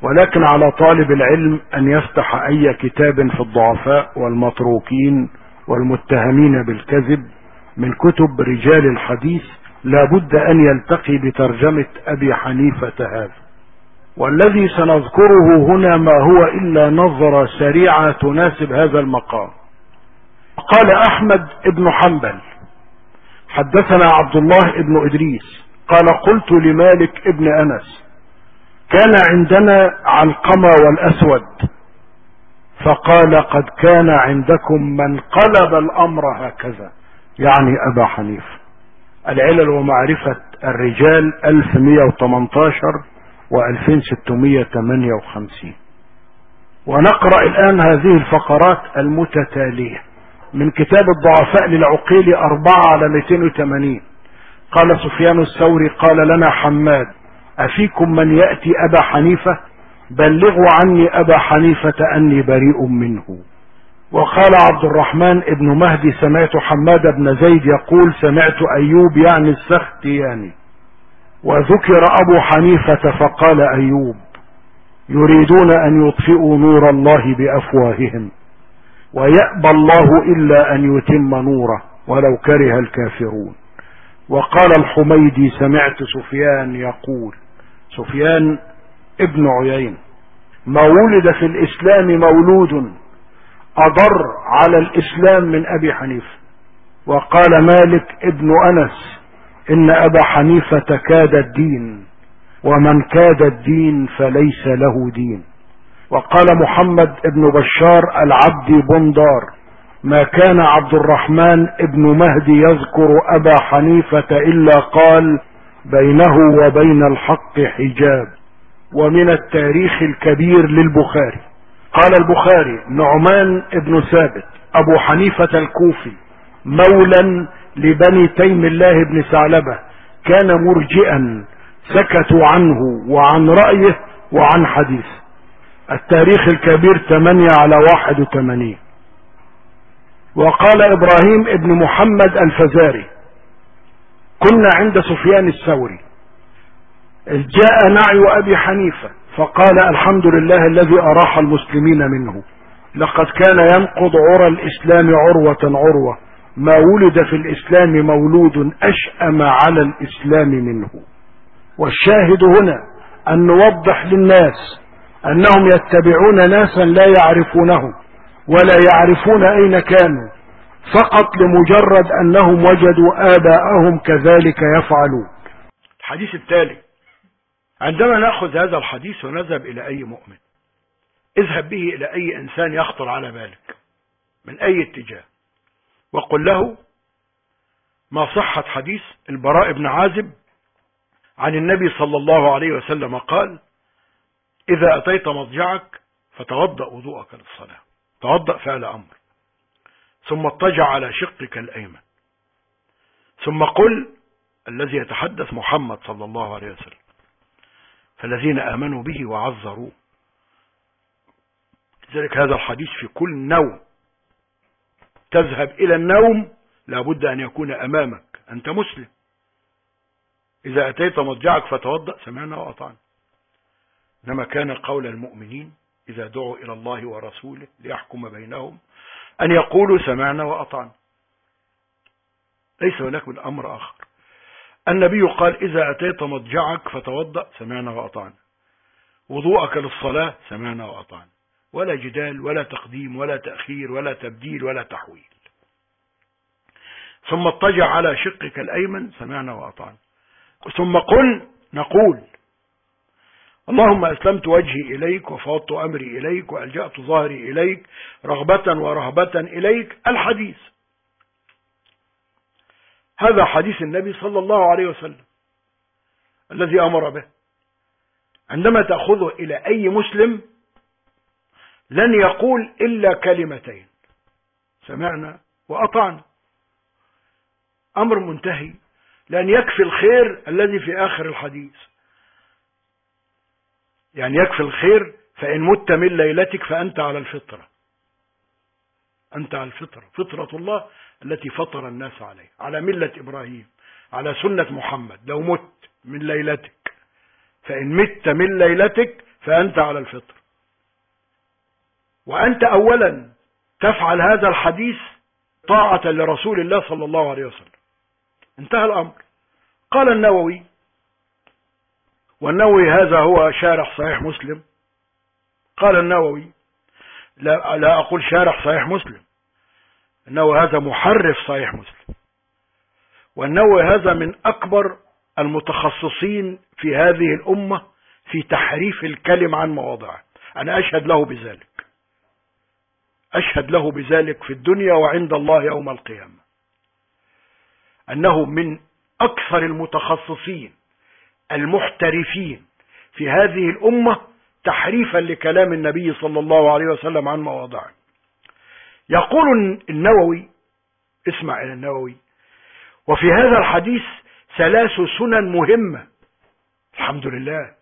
ولكن على طالب العلم أن يفتح أي كتاب في الضعفاء والمتروكين والمتهمين بالكذب من كتب رجال الحديث لابد أن يلتقي بترجمة أبي حنيفة هذا. والذي سنذكره هنا ما هو إلا نظرة سريعة تناسب هذا المقام. قال أحمد بن حنبل حدثنا عبد الله بن إدريس قال قلت لمالك ابن أنس كان عندنا علقمة والأسود. فقال قد كان عندكم من قلب الأمر هكذا. يعني أبا حنيف. العلل ومعرفة الرجال 1118 و2658 ونقرأ الآن هذه الفقرات المتتالية. من كتاب الضعفاء للعقيل أربعة على 280 قال سفيان الثوري قال لنا حماد أفيكم من يأتي أبا حنيفة؟ بلغوا عني أبا حنيفة أني بريء منه. وقال عبد الرحمن ابن مهدي سمعت حماد بن زيد يقول سمعت أيوب يعني السختياني وذكر أبو حنيفة فقال أيوب يريدون أن يطفئوا نور الله بأفواههم ويأبى الله إلا أن يتم نوره ولو كره الكافرون. وقال الحميدي سمعت سفيان يقول سفيان ابن عيين. ما ولد في الإسلام مولود أضر على الإسلام من أبي حنيفة. وقال مالك ابن أنس إن أبا حنيفة كاد الدين ومن كاد الدين فليس له دين. وقال محمد ابن بشار العبد بندار ما كان عبد الرحمن ابن مهدي يذكر أبا حنيفة إلا قال بينه وبين الحق حجاب. ومن التاريخ الكبير للبخاري. قال البخاري نعمان ابن ثابت أبو حنيفة الكوفي مولا لبني تيم الله بن ثعلبة كان مرجئا سكتوا عنه وعن رأيه وعن حديث التاريخ الكبير 8 على 81 وقال إبراهيم ابن محمد الفزاري كنا عند سفيان الثوري. جاء نعي أبي حنيفة فقال الحمد لله الذي أراح المسلمين منه. لقد كان ينقض عرى الإسلام عروة عروة. ما ولد في الإسلام مولود أشأم على الإسلام منه. والشاهد هنا أن نوضح للناس أنهم يتبعون ناسا لا يعرفونه ولا يعرفون أين كانوا. فقط لمجرد أنهم وجدوا آباءهم كذلك يفعلون. الحديث التالي. عندما نأخذ هذا الحديث ونذهب إلى أي مؤمن اذهب به إلى أي إنسان يخطر على بالك من أي اتجاه وقل له ما صحة حديث البراء بن عازب عن النبي صلى الله عليه وسلم قال إذا أتيت مضجعك فتوضأ وضوءك للصلاة توضأ فعل أمر ثم اضطجع على شقك الأيمن ثم قل الذي يتحدث محمد صلى الله عليه وسلم. فالذين آمنوا به وعذروه لذلك هذا الحديث في كل نوم. تذهب إلى النوم لابد أن يكون أمامك. أنت مسلم. إذا أتيت مضجعك فتوضأ سمعنا وأطعنا. إنما كان قول المؤمنين إذا دعوا إلى الله ورسوله ليحكم بينهم أن يقولوا سمعنا وأطعنا. ليس هناك من أمر آخر. النبي قال إذا أتيت مضجعك فتوضأ. سمعنا وأطعنا. وضوءك للصلاة. سمعنا وأطعنا. ولا جدال ولا تقديم ولا تأخير ولا تبديل ولا تحويل. ثم اضطجع على شقك الأيمن. سمعنا وأطعنا. ثم قل نقول اللهم أسلمت وجهي إليك وفوضت أمري إليك وألجأت ظهري إليك رغبة ورهبة إليك. الحديث. هذا حديث النبي صلى الله عليه وسلم الذي أمر به. عندما تأخذه إلى أي مسلم لن يقول إلا كلمتين. سمعنا وأطعنا. أمر منتهي. لأن يكفي الخير الذي في آخر الحديث. يعني يكفي الخير فإن مت من ليلتك فأنت على الفطرة. أنت على الفطرة فطرة الله التي فطر الناس عليه على ملة إبراهيم على سنة محمد. لو مت من ليلتك فإن مت من ليلتك فأنت على الفطر. وأنت أولا تفعل هذا الحديث طاعة لرسول الله صلى الله عليه وسلم. انتهى الأمر. قال النووي والنووي هذا هو شارح صحيح مسلم. قال النووي لا, لا أقول شارح صحيح مسلم. النووي هذا محرف صحيح مسلم. والنووي هذا من أكبر المتخصصين في هذه الأمة في تحريف الكلم عن مواضعه. أنا أشهد له بذلك. أشهد له بذلك في الدنيا وعند الله يوم القيامة. أنه من أكثر المتخصصين المحترفين في هذه الأمة تحريفا لكلام النبي صلى الله عليه وسلم عن مواضعه. يقول النووي اسمع إلى النووي وفي هذا الحديث ثلاث سنن مهمة. الحمد لله.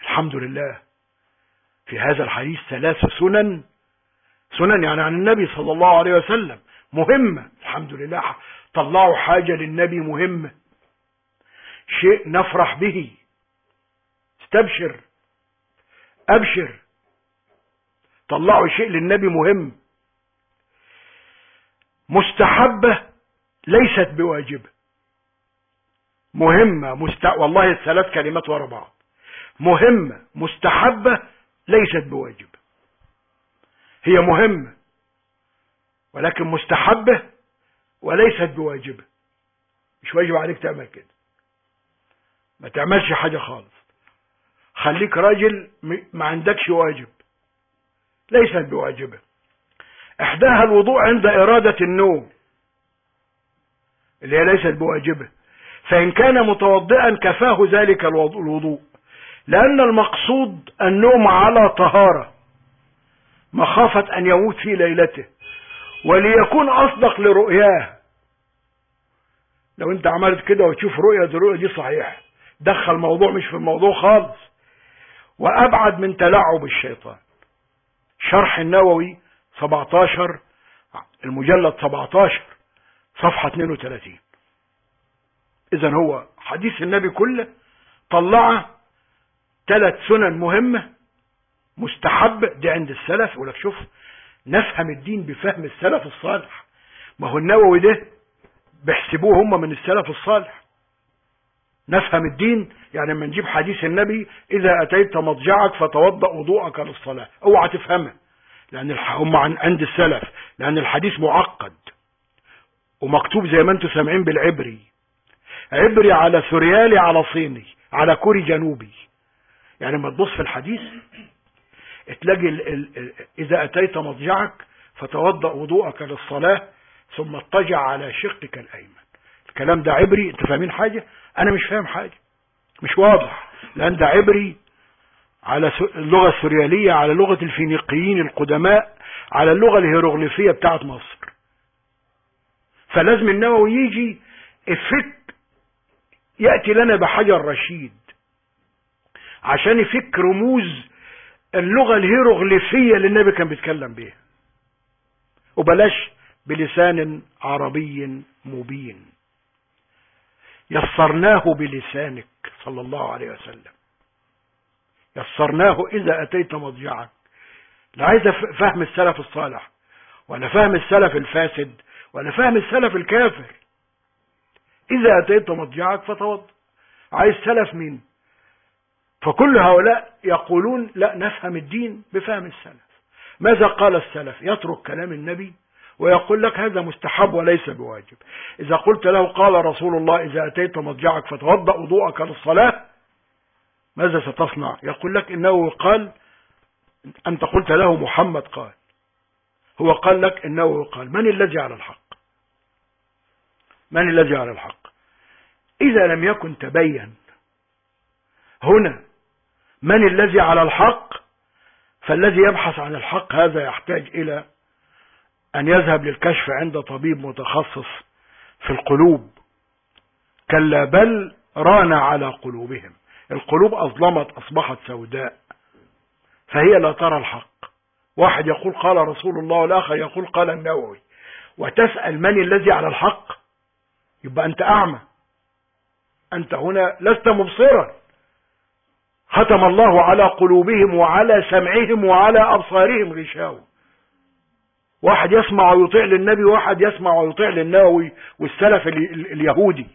الحمد لله. في هذا الحديث ثلاث سنن. سنن يعني عن النبي صلى الله عليه وسلم. مهمة. الحمد لله. طلعوا حاجة للنبي مهمة. شيء نفرح به. استبشر. أبشر. طلعوا شيء للنبي مهم. مستحبة ليست بواجبة مهمة مست... والله الثلاث كلمات ورا بعض. مهمة مستحبة ليست بواجبة هي مهمة ولكن مستحبة وليست بواجبة مش واجب عليك تعمل كده. ما تعملش حاجة خالص. خليك راجل ما عندكش واجب. ليست بواجبة إحداها الوضوء عند إرادة النوم. اللي هي ليست بواجبة فإن كان متوضئا كفاه ذلك الوضوء لأن المقصود النوم على طهارة. مخافة أن يموت في ليلته. وليكون أصدق لرؤياه. لو أنت عملت كده وتشوف رؤية دي الرؤية دي صحيحة. دخل موضوع مش في الموضوع خالص. وأبعد من تلعب الشيطان. شرح النووي 17 المجلد 17 صفحة 32 إذا هو حديث النبي كله طلع ثلاث سنن مهمة مستحب دي عند السلف يقول لك شوف نفهم الدين بفهم السلف الصالح. ما هو النووي ده بيحسبوه هم من السلف الصالح. نفهم الدين يعني لما نجيب حديث النبي إذا أتيت مضجعك فتوضأ وضوءك للصلاة. أوعى تفهمه. لأن هم عند السلف. لأن الحديث معقد. ومكتوب زي ما أنتم سامعين بالعبري. عبري على سوريالي على صيني على كوري جنوبي. يعني لما تبص في الحديث تلاقي إذا أتيت مضجعك فتوضأ وضوءك للصلاة ثم اضطجع على شقك الأيمن. الكلام ده عبري أنتوا فاهمين حاجة؟ أنا مش فاهم حاجة. مش واضح. لأن ده عبري على اللغة السوريالية على لغة الفينيقيين القدماء على اللغة الهيروغليفية بتاعت مصر. فلازم النووي يجي الفك يأتي لنا بحجر رشيد. عشان يفك رموز اللغة الهيروغليفية اللي النبي كان بيتكلم بيها. وبلاش بلسان عربي مبين. يسرناه بلسانك صلى الله عليه وسلم. يسرناه إذا أتيت مضجعك. لا عايز فهم السلف الصالح ولا فهم السلف الفاسد ولا فهم السلف الكافر. إذا أتيت مضجعك فتوضا عايز سلف مين؟ فكل هؤلاء يقولون لا نفهم الدين بفهم السلف. ماذا قال السلف؟ يترك كلام النبي ويقول لك هذا مستحب وليس بواجب. إذا قلت له قال رسول الله إذا أتيت مضجعك فتوضأ وضوءك للصلاة ماذا ستصنع؟ يقول لك إنه قال أنت قلت له محمد قال. هو قال لك إنه قال. من الذي على الحق؟ من الذي على الحق؟ إذا لم يكن تبين هنا من الذي على الحق فالذي يبحث عن الحق هذا يحتاج إلى أن يذهب للكشف عند طبيب متخصص في القلوب. كلا بل ران على قلوبهم. القلوب أظلمت أصبحت سوداء. فهي لا ترى الحق. واحد يقول قال رسول الله والآخر يقول قال النووي. وتسأل من الذي على الحق؟ يبقى أنت أعمى. أنت هنا لست مبصرا. ختم الله على قلوبهم وعلى سمعهم وعلى أبصارهم غشاوة. واحد يسمع ويطيع للنبي واحد يسمع ويطيع للنووي والسلف اليهودي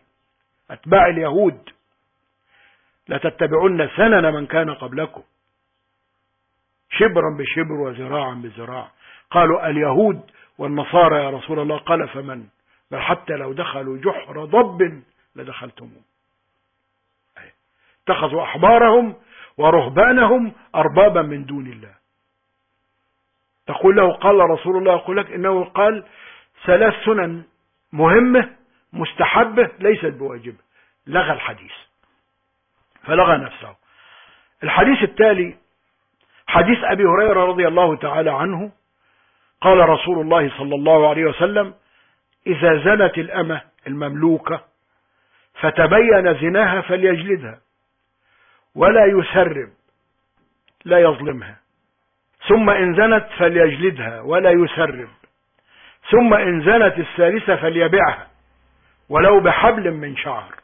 أتباع اليهود. لا تتبعون سنن من كان قبلكم. شبرا بشبر وذراعا بذراع قالوا اليهود والنصارى يا رسول الله قال فمن؟ بل حتى لو دخلوا جحر ضب لدخلتموه. اتخذوا أحبارهم ورهبانهم أربابا من دون الله. تقول له قال رسول الله يقول لك إنه قال ثلاث سنن مهمة مستحبة ليست بواجبة. لغى الحديث. فلغى نفسه. الحديث التالي حديث أبي هريرة رضي الله تعالى عنه قال رسول الله صلى الله عليه وسلم إذا زنت الأمة المملوكة فتبين زناها فليجلدها ولا يسرب لا يظلمها. ثم إن زنت فليجلدها ولا يسرب. ثم إن زنت الثالثة فليبعها ولو بحبل من شعر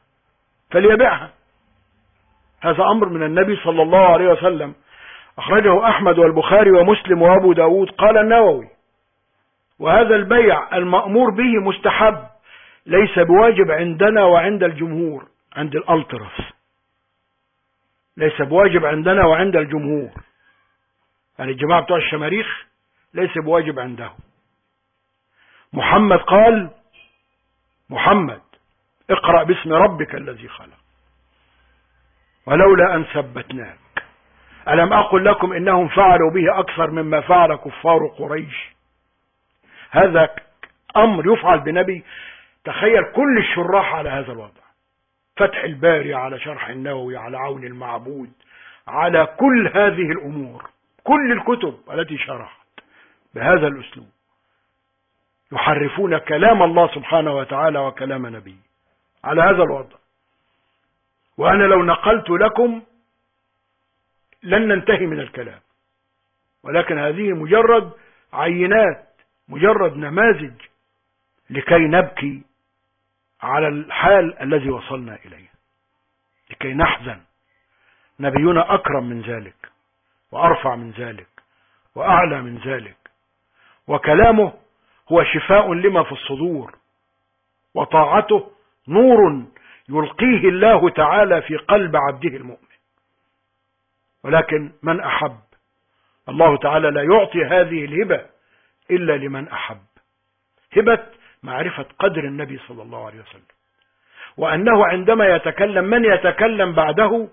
فليبعها هذا أمر من النبي صلى الله عليه وسلم. أخرجه أحمد والبخاري ومسلم وأبو داود. قال النووي وهذا البيع المأمور به مستحب ليس بواجب عندنا وعند الجمهور عند الألترس ليس بواجب عندنا وعند الجمهور. يعني الجماعة بتوع الشماريخ ليس بواجب عندهم. محمد قال محمد اقرأ باسم ربك الذي خلق. ولولا أن ثبتناك. ألم أقل لكم إنهم فعلوا به أكثر مما فعل كفار قريش؟ هذا أمر يفعل بنبي. تخيل كل الشراح على هذا الوضع. فتح الباري على شرح النووي على عون المعبود على كل هذه الأمور. كل الكتب التي شرحت بهذا الأسلوب يحرفون كلام الله سبحانه وتعالى وكلام نبيه. على هذا الوضع. وأنا لو نقلت لكم لن ننتهي من الكلام. ولكن هذه مجرد عينات مجرد نماذج لكي نبكي على الحال الذي وصلنا إليه. لكي نحزن. نبينا أكرم من ذلك. وأرفع من ذلك وأعلى من ذلك. وكلامه هو شفاء لما في الصدور وطاعته نور يلقيه الله تعالى في قلب عبده المؤمن. ولكن من أحب؟ الله تعالى لا يعطي هذه الهبة إلا لمن أحب. هبة معرفة قدر النبي صلى الله عليه وسلم. وأنه عندما يتكلم من يتكلم بعده؟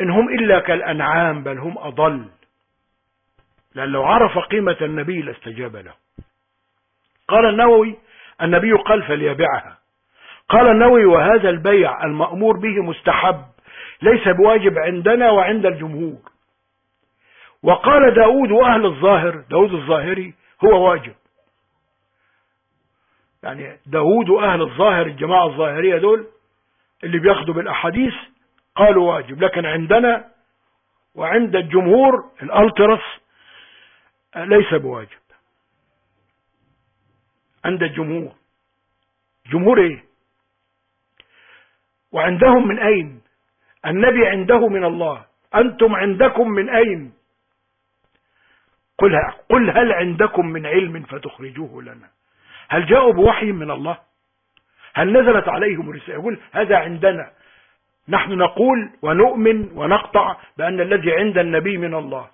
إن هم إلا كالأنعام بل هم أضل. لأن لو عرف قيمة النبي لاستجاب له. قال النووي النبي قال فليبعها قال النووي وهذا البيع المأمور به مستحب. ليس بواجب عندنا وعند الجمهور. وقال داود وأهل الظاهر داود الظاهري هو واجب. يعني داود وأهل الظاهر الجماعة الظاهرية دول اللي بياخدوا بالأحاديث قالوا واجب لكن عندنا وعند الجمهور الألترس ليس بواجب. عند الجمهور. جمهور إيه؟ وعندهم من أين؟ النبي عنده من الله. أنتم عندكم من أين؟ قل, قل هل عندكم من علم فتخرجوه لنا؟ هل جاءوا بوحي من الله؟ هل نزلت عليهم الرسالة يقول هذا عندنا. نحن نقول ونؤمن ونقطع بأن الذي عند النبي من الله.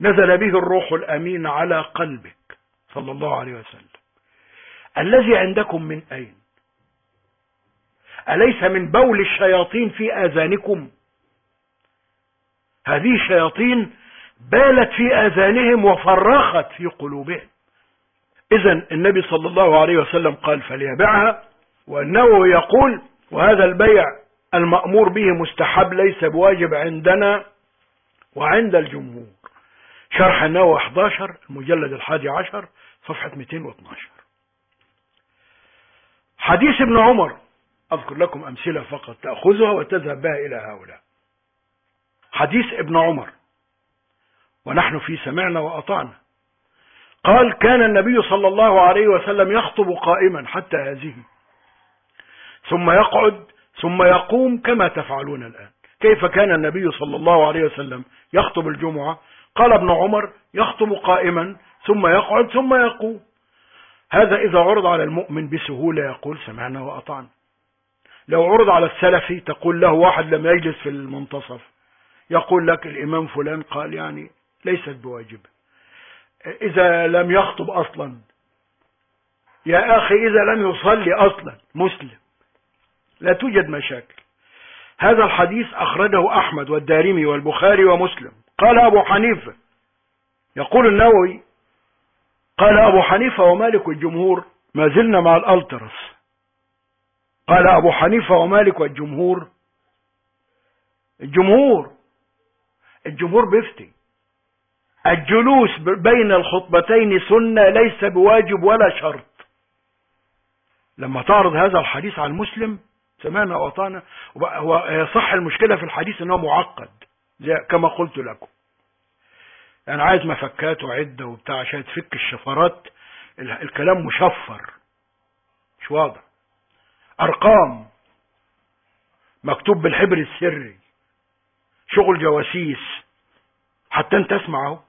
نزل به الروح الأمين على قلبك صلى الله عليه وسلم. الذي عندكم من أين؟ أليس من بول الشياطين في آذانكم؟ هذه الشياطين بالت في آذانهم وفرخت في قلوبهم. إذا النبي صلى الله عليه وسلم قال فليبعها وأنه يقول وهذا البيع المأمور به مستحب ليس بواجب عندنا وعند الجمهور. شرح النووي 11 المجلد الحادي عشر صفحة 212 حديث ابن عمر أذكر لكم أمثلة فقط تأخذها وتذهب بها إلى هؤلاء. حديث ابن عمر ونحن في سمعنا وأطعنا. قال كان النبي صلى الله عليه وسلم يخطب قائما حتى هذه ثم يقعد ثم يقوم كما تفعلون الآن. كيف كان النبي صلى الله عليه وسلم يخطب الجمعة؟ قال ابن عمر يخطب قائما ثم يقعد ثم يقوم. هذا إذا عرض على المؤمن بسهولة يقول سمعنا وأطعنا. لو عرض على السلفي تقول له واحد لم يجلس في المنتصف. يقول لك الإمام فلان قال يعني ليست بواجبة إذا لم يخطب أصلا. يا أخي إذا لم يصلي أصلا مسلم. لا توجد مشاكل. هذا الحديث أخرجه أحمد والدارمي والبخاري ومسلم. قال أبو حنيفة يقول النووي قال أبو حنيفة ومالك الجمهور ما زلنا مع الألترس قال أبو حنيفة ومالك والجمهور الجمهور الجمهور بيفتي. الجلوس بين الخطبتين سنة ليس بواجب ولا شرط. لما تعرض هذا الحديث على المسلم سمعنا وأطعنا. هو صح المشكلة في الحديث أنه معقد زي كما قلت لكم. يعني عايز مفكات وعدة وبتاع عشان تفك الشفرات الكلام مشفر. مش واضح. أرقام. مكتوب بالحبر السري. شغل جواسيس. حتى أنت اسمعه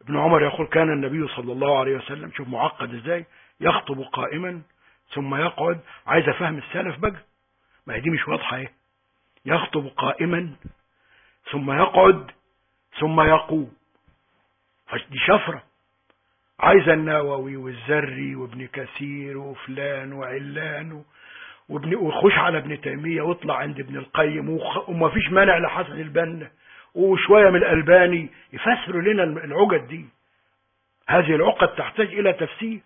ابن عمر يقول كان النبي صلى الله عليه وسلم. شوف معقد إزاي. يخطب قائما. ثم يقعد عايز أفهم السلف بقى. ما هي دي مش واضحة إيه؟ يخطب قائما ثم يقعد ثم يقوم. دي شفرة. عايز النووي والزري وابن كثير وفلان وعلان وابن ويخش على ابن تيمية واطلع عند ابن القيم وما فيش مانع لحسن البنا. وشوية من الألباني يفسروا لنا العقد دي. هذه العقد تحتاج إلى تفسير.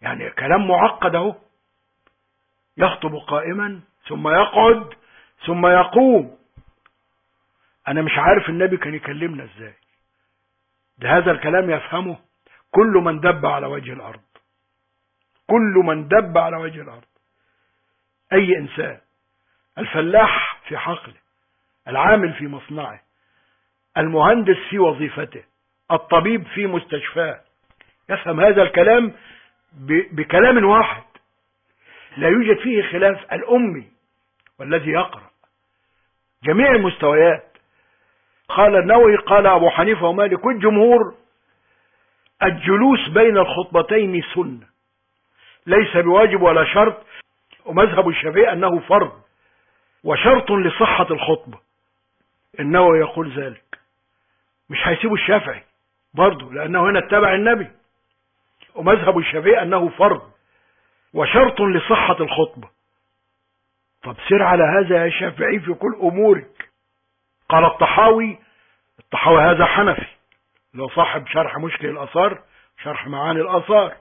يعني كلام معقد أهو. يخطب قائما ثم يقعد ثم يقوم. أنا مش عارف النبي كان يكلمنا إزاي. ده هذا الكلام يفهمه كل من دب على وجه الأرض. كل من دب على وجه الأرض. أي إنسان. الفلاح في حقله. العامل في مصنعه. المهندس في وظيفته. الطبيب في مستشفاه. يفهم هذا الكلام بكلام واحد. لا يوجد فيه خلاف الأمي والذي يقرأ. جميع المستويات. قال النووي قال أبو حنيفة ومالك والجمهور الجلوس بين الخطبتين سنة. ليس بواجب ولا شرط. ومذهب الشافعي أنه فرض. وشرط لصحة الخطبة. النووي يقول ذلك. مش هيسيبوا الشافعي. برضه لأنه هنا اتبع النبي. ومذهب الشافعي أنه فرض وشرط لصحة الخطبة. طب سر على هذا يا شافعي في كل أمورك. قال الطحاوي الطحاوي هذا حنفي. لو صاحب شرح مشكل الأثار شرح معاني الأثار.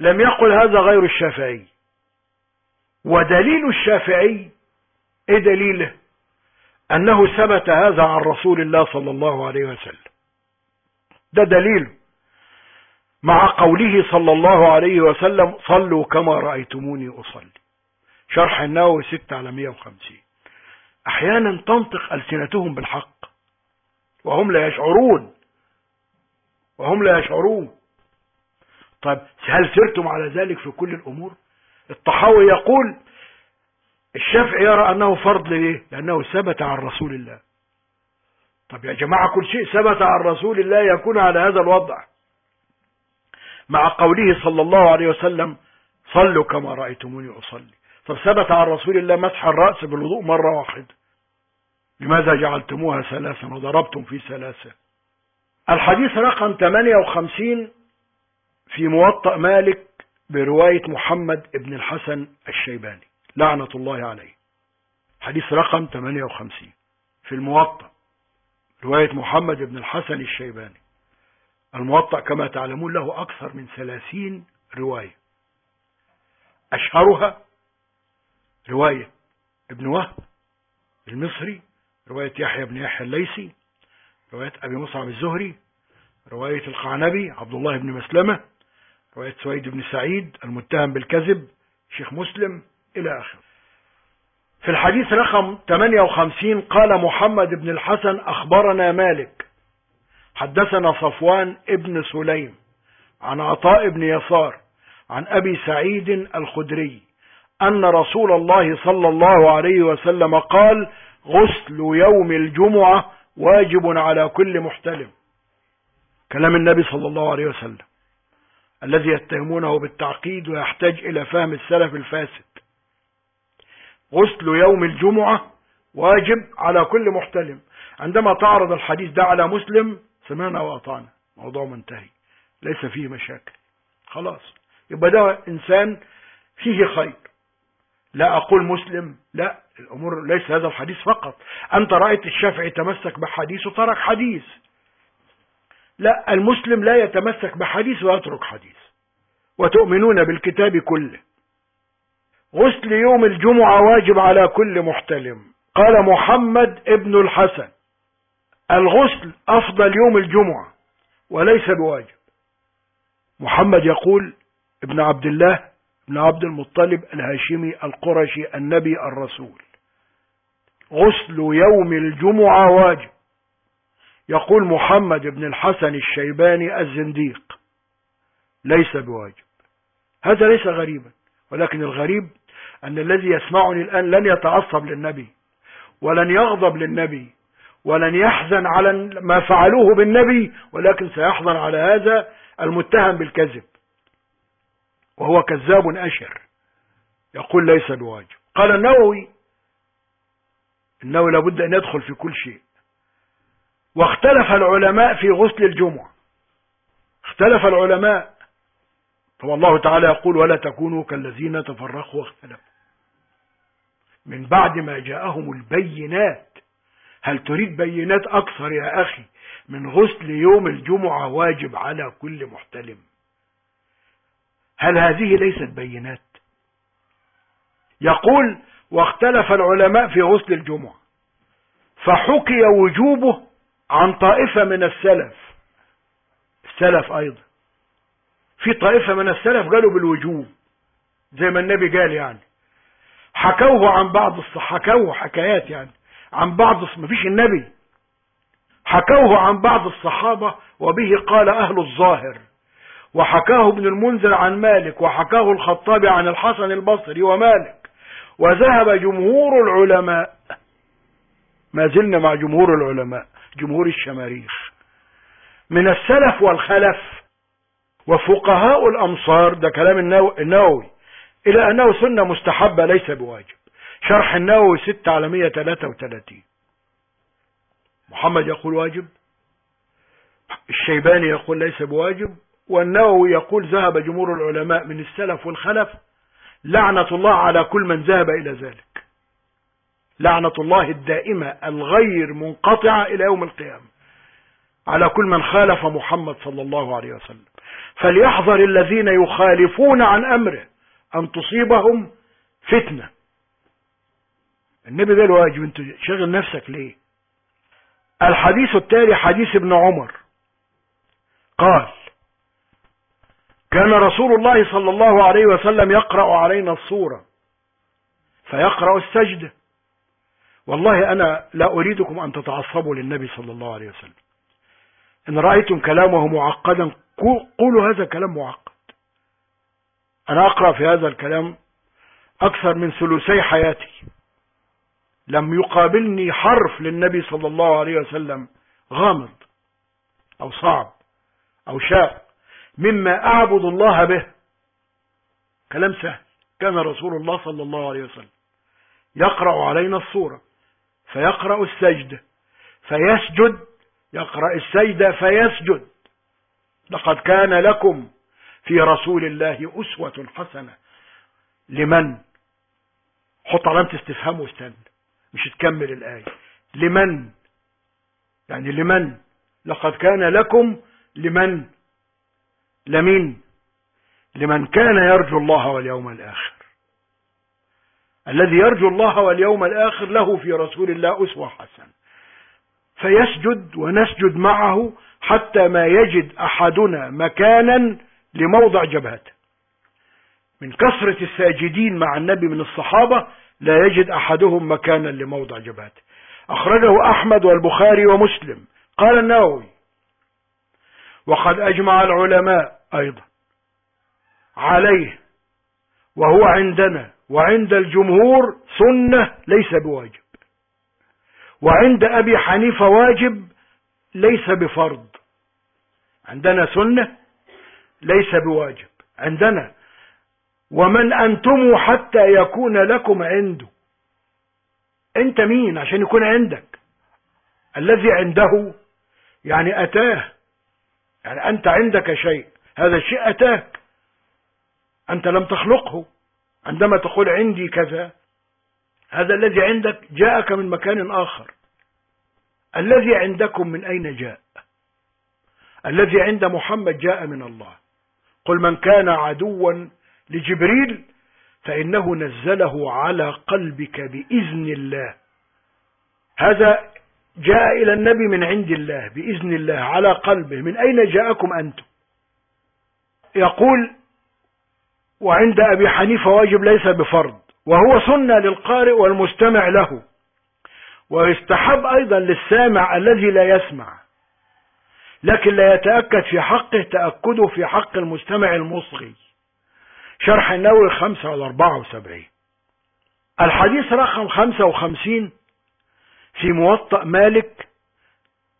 لم يقل هذا غير الشافعي. ودليل الشافعي إيه دليله؟ أنه ثبت هذا عن رسول الله صلى الله عليه وسلم. ده دليله مع قوله صلى الله عليه وسلم صلوا كما رأيتموني أصلي. شرح النووي 6 على 150 أحيانا تنطق ألسنتهم بالحق. وهم لا يشعرون. وهم لا يشعرون. طيب هل سرتم على ذلك في كل الأمور؟ الطحاوي يقول الشافعي يرى أنه فرض ليه؟ لأنه ثبت عن رسول الله. طب يا جماعة كل شيء ثبت عن رسول الله يكون على هذا الوضع. مع قوله صلى الله عليه وسلم صلوا كما رأيتموني أصلي. طب ثبت عن رسول الله مسح الرأس بالوضوء مرة واحدة. لماذا جعلتموها ثلاثا وضربتم في ثلاثة. الحديث رقم 58 في موطأ مالك برواية محمد بن الحسن الشيباني لعنة الله عليه. حديث رقم 58 في الموطأ رواية محمد بن الحسن الشيباني. الموطأ كما تعلمون له أكثر من ثلاثين رواية. أشهرها رواية ابن وهب المصري رواية يحيى بن يحيى الليثي رواية أبي مصعب الزهري رواية القعنبي عبد الله بن مسلمة رواية سويد بن سعيد المتهم بالكذب شيخ مسلم إلى آخره. في الحديث رقم 58 قال محمد بن الحسن أخبرنا مالك. حدثنا صفوان ابن سليم عن عطاء بن يسار عن أبي سعيد الخدري أن رسول الله صلى الله عليه وسلم قال غسل يوم الجمعة واجب على كل محتلم. كلام النبي صلى الله عليه وسلم. الذي يتهمونه بالتعقيد ويحتاج إلى فهم السلف الفاسد. غسل يوم الجمعة واجب على كل محتلم. عندما تعرض الحديث ده على مسلم سمعنا وأطعنا. موضوع منتهي. ليس فيه مشاكل. خلاص. يبقى ده إنسان فيه خير. لا أقول مسلم. لا. الأمور ليس هذا الحديث فقط. أنت رأيت الشافعي تمسك بحديث وترك حديث. لا. المسلم لا يتمسك بحديث ويترك حديث. وتؤمنون بالكتاب كله. غسل يوم الجمعة واجب على كل محتلم. قال محمد ابن الحسن. الغسل أفضل يوم الجمعة وليس بواجب. محمد يقول ابن عبد الله ابن عبد المطلب الهاشمي القرشي النبي الرسول غسل يوم الجمعة واجب. يقول محمد بن الحسن الشيباني الزنديق ليس بواجب. هذا ليس غريبا ولكن الغريب أن الذي يسمعني الآن لن يتعصب للنبي ولن يغضب للنبي ولن يحزن على ما فعلوه بالنبي ولكن سيحزن على هذا المتهم بالكذب. وهو كذاب أشر. يقول ليس بواجب. قال النووي النووي لابد أن يدخل في كل شيء. واختلف العلماء في غسل الجمعة. اختلف العلماء. طبعا الله تعالى يقول ولا تكونوا كالذين تفرقوا واختلفوا. من بعد ما جاءهم البينات هل تريد بينات أكثر يا أخي؟ من غسل يوم الجمعة واجب على كل محتلم. هل هذه ليست بينات؟ يقول واختلف العلماء في غسل الجمعة فحكي وجوبه عن طائفة من السلف. السلف أيضا. في طائفة من السلف قالوا بالوجوب زي ما النبي قال يعني. حكوه عن بعض الصحابة حكوه حكايات يعني. عن بعض ما فيش النبي. حكوه عن بعض الصحابة وبه قال أهل الظاهر. وحكاه ابن المنذر عن مالك وحكاه الخطابي عن الحسن البصري ومالك. وذهب جمهور العلماء. ما زلنا مع جمهور العلماء جمهور الشماريخ. من السلف والخلف. وفقهاء الأمصار ده كلام النووي. إلى أنه سنة مستحبة ليس بواجب. شرح النووي 6 على 133 محمد يقول واجب الشيباني يقول ليس بواجب والنووي يقول ذهب جمهور العلماء من السلف والخلف لعنة الله على كل من ذهب إلى ذلك. لعنة الله الدائمة الغير منقطعة إلى يوم القيامة على كل من خالف محمد صلى الله عليه وسلم. فليحذر الذين يخالفون عن أمره أن تصيبهم فتنة. النبي قال واجب انت شغل نفسك ليه؟ الحديث التالي حديث ابن عمر. قال كان رسول الله صلى الله عليه وسلم يقرأ علينا الصورة فيقرأ السجدة. والله أنا لا أريدكم أن تتعصبوا للنبي صلى الله عليه وسلم. إن رأيتم كلامه معقدا قولوا هذا كلام معقد. أنا أقرأ في هذا الكلام أكثر من ثلثي حياتي. لم يقابلني حرف للنبي صلى الله عليه وسلم. غامض أو صعب أو شاق. مما أعبد الله به. كلام سهل. كان رسول الله صلى الله عليه وسلم يقرأ علينا الصورة فيقرأ السجدة فيسجد. يقرأ السجدة فيسجد. لقد كان لكم في رسول الله أسوة حسنة. لمن؟ حط علامة استفهام واستنى مش تكمل الآية. لمن؟ يعني لمن؟ لقد كان لكم لمن؟ لمن لمن كان يرجو الله واليوم الآخر. الذي يرجو الله واليوم الآخر له في رسول الله أسوة حسنة. فيسجد ونسجد معه حتى ما يجد أحدنا مكانا لموضع جبهته. من كثرة الساجدين مع النبي من الصحابة لا يجد أحدهم مكانا لموضع جبهته. أخرجه أحمد والبخاري ومسلم. قال النووي وقد أجمع العلماء أيضا عليه وهو عندنا وعند الجمهور سنة ليس بواجب وعند أبي حنيفة واجب ليس بفرض. عندنا سنة ليس بواجب. عندنا ومن أنتم حتى يكون لكم عنده. أنت مين عشان يكون عندك؟ الذي عنده يعني أتاه. يعني أنت عندك شيء هذا الشيء أتاك. أنت لم تخلقه. عندما تقول عندي كذا هذا الذي عندك جاءك من مكان آخر. الذي عندكم من أين جاء؟ الذي عند محمد جاء من الله. قل من كان عدوا لجبريل فإنه نزله على قلبك بإذن الله. هذا جاء إلى النبي من عند الله بإذن الله على قلبه. من أين جاءكم أنتم؟ يقول وعند أبي حنيفة واجب ليس بفرض وهو سنة للقارئ والمستمع له ويستحب أيضا للسامع الذي لا يسمع لكن لا يتأكد في حقه تأكده في حق المستمع المصغي شرح النووي خمسة ولا أربعة وسبعين. الحديث رقم خمسة وخمسين في موطأ مالك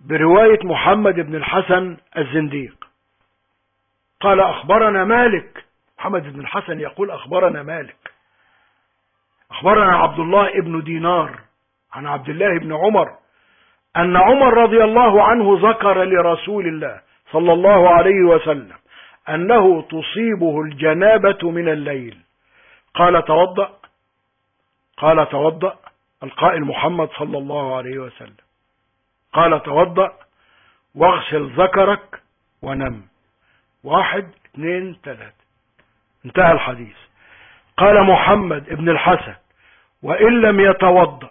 برواية محمد بن الحسن الزنديق. قال أخبرنا مالك. محمد بن الحسن يقول أخبرنا مالك. أخبرنا عبد الله ابن دينار عن عبد الله بن عمر أن عمر رضي الله عنه ذكر لرسول الله صلى الله عليه وسلم أنه تصيبه الجنابة من الليل. قال توضأ. قال توضأ. القائل محمد صلى الله عليه وسلم. قال توضأ. واغسل ذكرك ونم. واحد اثنين ثلاثة. انتهى الحديث. قال محمد ابن الحسن وإن لم يتوضأ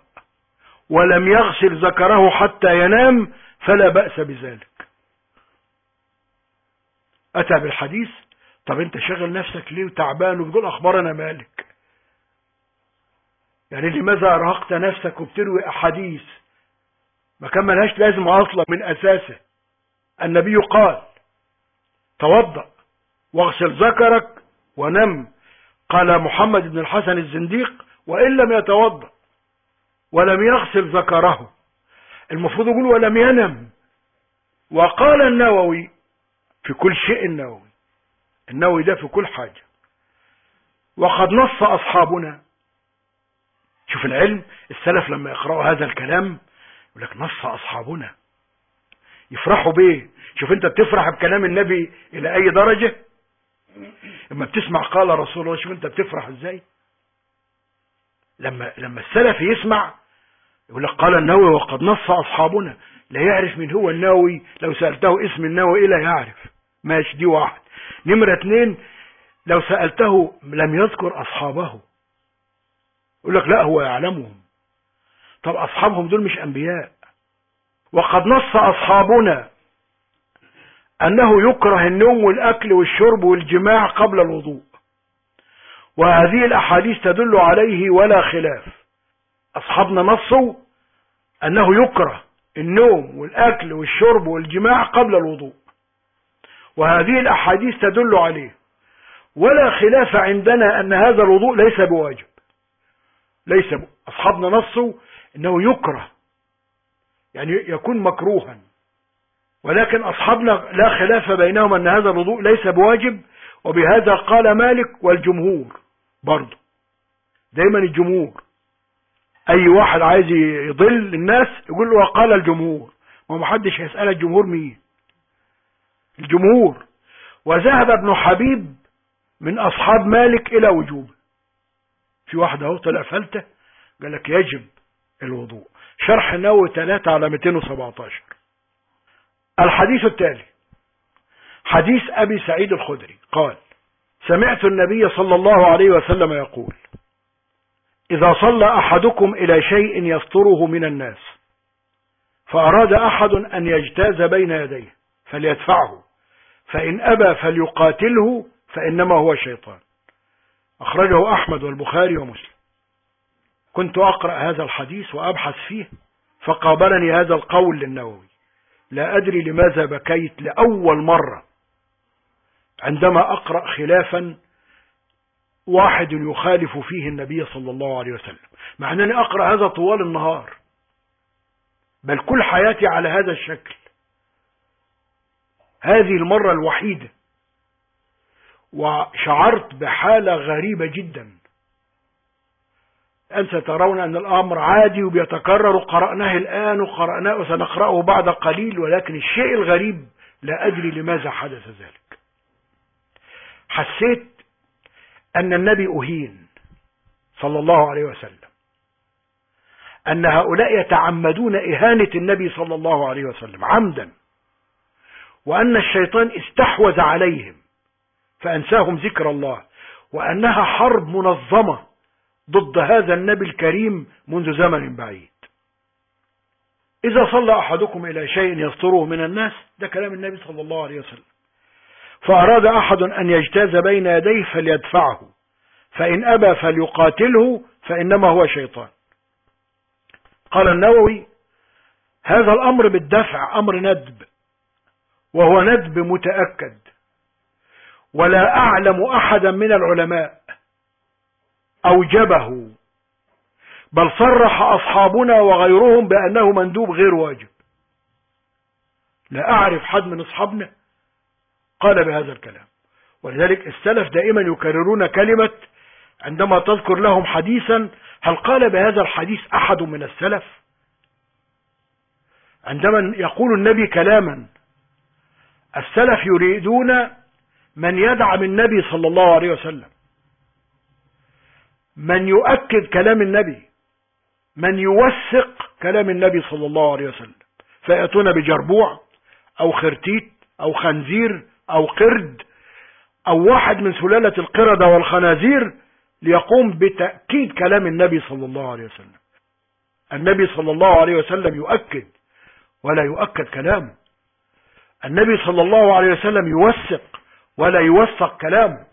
ولم يغسل ذكره حتى ينام فلا بأس بذلك. أتى بالحديث طب أنت شغل نفسك ليه وتعبان وبتقول أخبرنا مالك؟ يعني لماذا أرهقت نفسك وبتروي أحاديث؟ ما كان ملهاش لازمة أصلا من أساسه. النبي قال توضأ واغسل ذكرك ونم. قال محمد بن الحسن الزنديق وإن لم يتوضأ ولم يغسل ذكره. المفروض يقول ولم ينم. وقال النووي في كل شيء النووي. النووي ده في كل حاجة. وقد نص أصحابنا. شوف العلم السلف لما يقرأوا هذا الكلام يقول لك نص أصحابنا. يفرحوا بيه. شوف أنت بتفرح بكلام النبي إلى أي درجة؟ لما بتسمع قال رسول الله شوف أنت بتفرح إزاي؟ لما لما السلف يسمع يقول لك قال النووي وقد نص أصحابنا. لا يعرف من هو النووي لو سألته اسم النووي لا يعرف. ماشي دي واحد. نمرة اتنين لو سألته لم يذكر أصحابه. يقول لك لا هو يعلمهم. طب أصحابهم دول مش أنبياء. وقد نص أصحابنا أنه يكره النوم والأكل والشرب والجماع قبل الوضوء. وهذه الأحاديث تدل عليه ولا خلاف. أصحابنا نصوا أنه يكره النوم والأكل والشرب والجماع قبل الوضوء. وهذه الأحاديث تدل عليه. ولا خلاف عندنا أن هذا الوضوء ليس بواجب. ليس ب... أصحابنا نصوا أنه يكره. يعني يكون مكروها. ولكن أصحابنا لا خلاف بينهم أن هذا الوضوء ليس بواجب. وبهذا قال مالك والجمهور برضه دايما الجمهور. أي واحد عايز يضل الناس يقول له وقال الجمهور. ومحدش هيسأل الجمهور مين. الجمهور. وذهب ابن حبيب من أصحاب مالك إلى وجوبه في واحد أهو طلع فلتة. قال لك يجب الوضوء. شرح النووي 3 على 217 الحديث التالي. حديث أبي سعيد الخدري. قال سمعت النبي صلى الله عليه وسلم يقول إذا صلى أحدكم إلى شيء يستره من الناس فأراد أحد أن يجتاز بين يديه فليدفعه فإن أبى فليقاتله فإنما هو شيطان. أخرجه أحمد والبخاري ومسلم. كنت أقرأ هذا الحديث وأبحث فيه فقابلني هذا القول للنووي. لا أدري لماذا بكيت لأول مرة عندما أقرأ خلافا واحد يخالف فيه النبي صلى الله عليه وسلم. مع أنني أقرأ هذا طوال النهار. بل كل حياتي على هذا الشكل. هذه المرة الوحيدة. وشعرت بحالة غريبة جدا. أن سترون أن الأمر عادي وبيتكرر. وقرأناه الآن وقرأناه وسنقرأه بعد قليل. ولكن الشيء الغريب لا أدري لماذا حدث ذلك. حسيت أن النبي أهين صلى الله عليه وسلم. أن هؤلاء يتعمدون إهانة النبي صلى الله عليه وسلم عمدا. وأن الشيطان استحوذ عليهم فأنساهم ذكر الله. وأنها حرب منظمة ضد هذا النبي الكريم منذ زمن بعيد. إذا صلى أحدكم إلى شيء يستره من الناس ده كلام النبي صلى الله عليه وسلم. فأراد أحد أن يجتاز بين يديه فليدفعه. فإن أبى فليقاتله فإنما هو شيطان. قال النووي هذا الأمر بالدفع أمر ندب وهو ندب متأكد. ولا أعلم أحدا من العلماء أوجبه بل صرح أصحابنا وغيرهم بأنه مندوب غير واجب. لا أعرف حد من أصحابنا قال بهذا الكلام. ولذلك السلف دائما يكررون كلمة عندما تذكر لهم حديثا هل قال بهذا الحديث أحد من السلف؟ عندما يقول النبي كلاما السلف يريدون من يدعم النبي صلى الله عليه وسلم. من يؤكد كلام النبي من يوثق كلام النبي صلى الله عليه وسلم. فيأتون بجربوع أو خرتيت أو خنزير أو قرد أو واحد من سلالة القردة والخنازير ليقوم بتأكيد كلام النبي صلى الله عليه وسلم. النبي صلى الله عليه وسلم يؤكد ولا يؤكد كلامه النبي صلى الله عليه وسلم يوثق ولا يوثق كلامه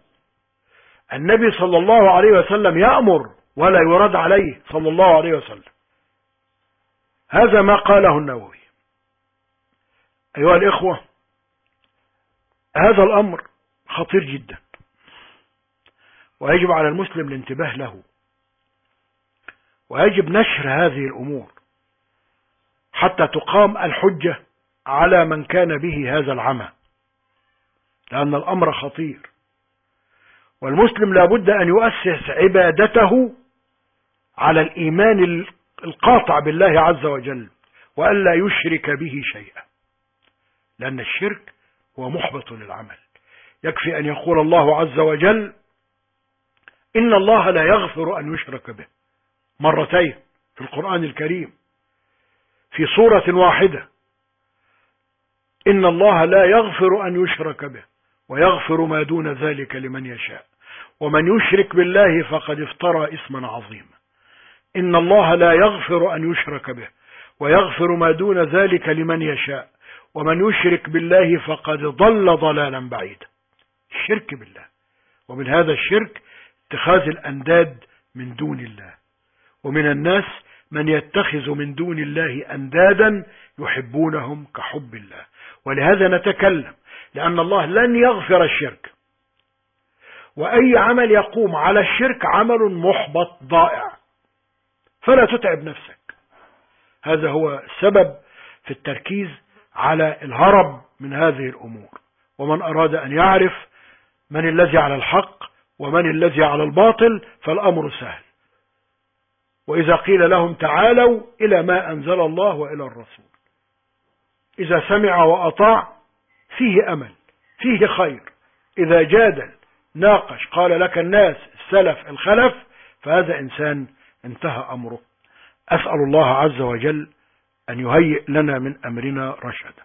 النبي صلى الله عليه وسلم يأمر ولا يرد عليه صلى الله عليه وسلم. هذا ما قاله النووي. أيها الإخوة هذا الأمر خطير جدا. ويجب على المسلم الانتباه له. ويجب نشر هذه الأمور. حتى تقام الحجة على من كان به هذا العمى. لأن الأمر خطير. والمسلم لابد أن يؤسس عبادته على الإيمان القاطع بالله عز وجل. وألا يشرك به شيئا. لأن الشرك هو محبط للعمل. يكفي أن يقول الله عز وجل إن الله لا يغفر أن يشرك به. مرتين في القرآن الكريم. في صورة واحدة إن الله لا يغفر أن يشرك به ويغفر ما دون ذلك لمن يشاء. ومن يشرك بالله فقد افترى اسما عظيما. إن الله لا يغفر أن يشرك به ويغفر ما دون ذلك لمن يشاء. ومن يشرك بالله فقد ضل ضلالا بعيدا. الشرك بالله. ومن هذا الشرك اتخاذ الأنداد من دون الله. ومن الناس من يتخذ من دون الله أندادا يحبونهم كحب الله. ولهذا نتكلم لأن الله لن يغفر الشرك. وأي عمل يقوم على الشرك عمل محبط ضائع. فلا تتعب نفسك. هذا هو السبب في التركيز على الهرب من هذه الأمور. ومن أراد أن يعرف من الذي على الحق ومن الذي على الباطل فالأمر سهل. وإذا قيل لهم تعالوا إلى ما أنزل الله وإلى الرسول. إذا سمع وأطاع فيه أمل فيه خير. إذا جادل ناقش قال لك الناس السلف الخلف فهذا إنسان انتهى أمره. أسأل الله عز وجل أن يهيئ لنا من أمرنا رشدا.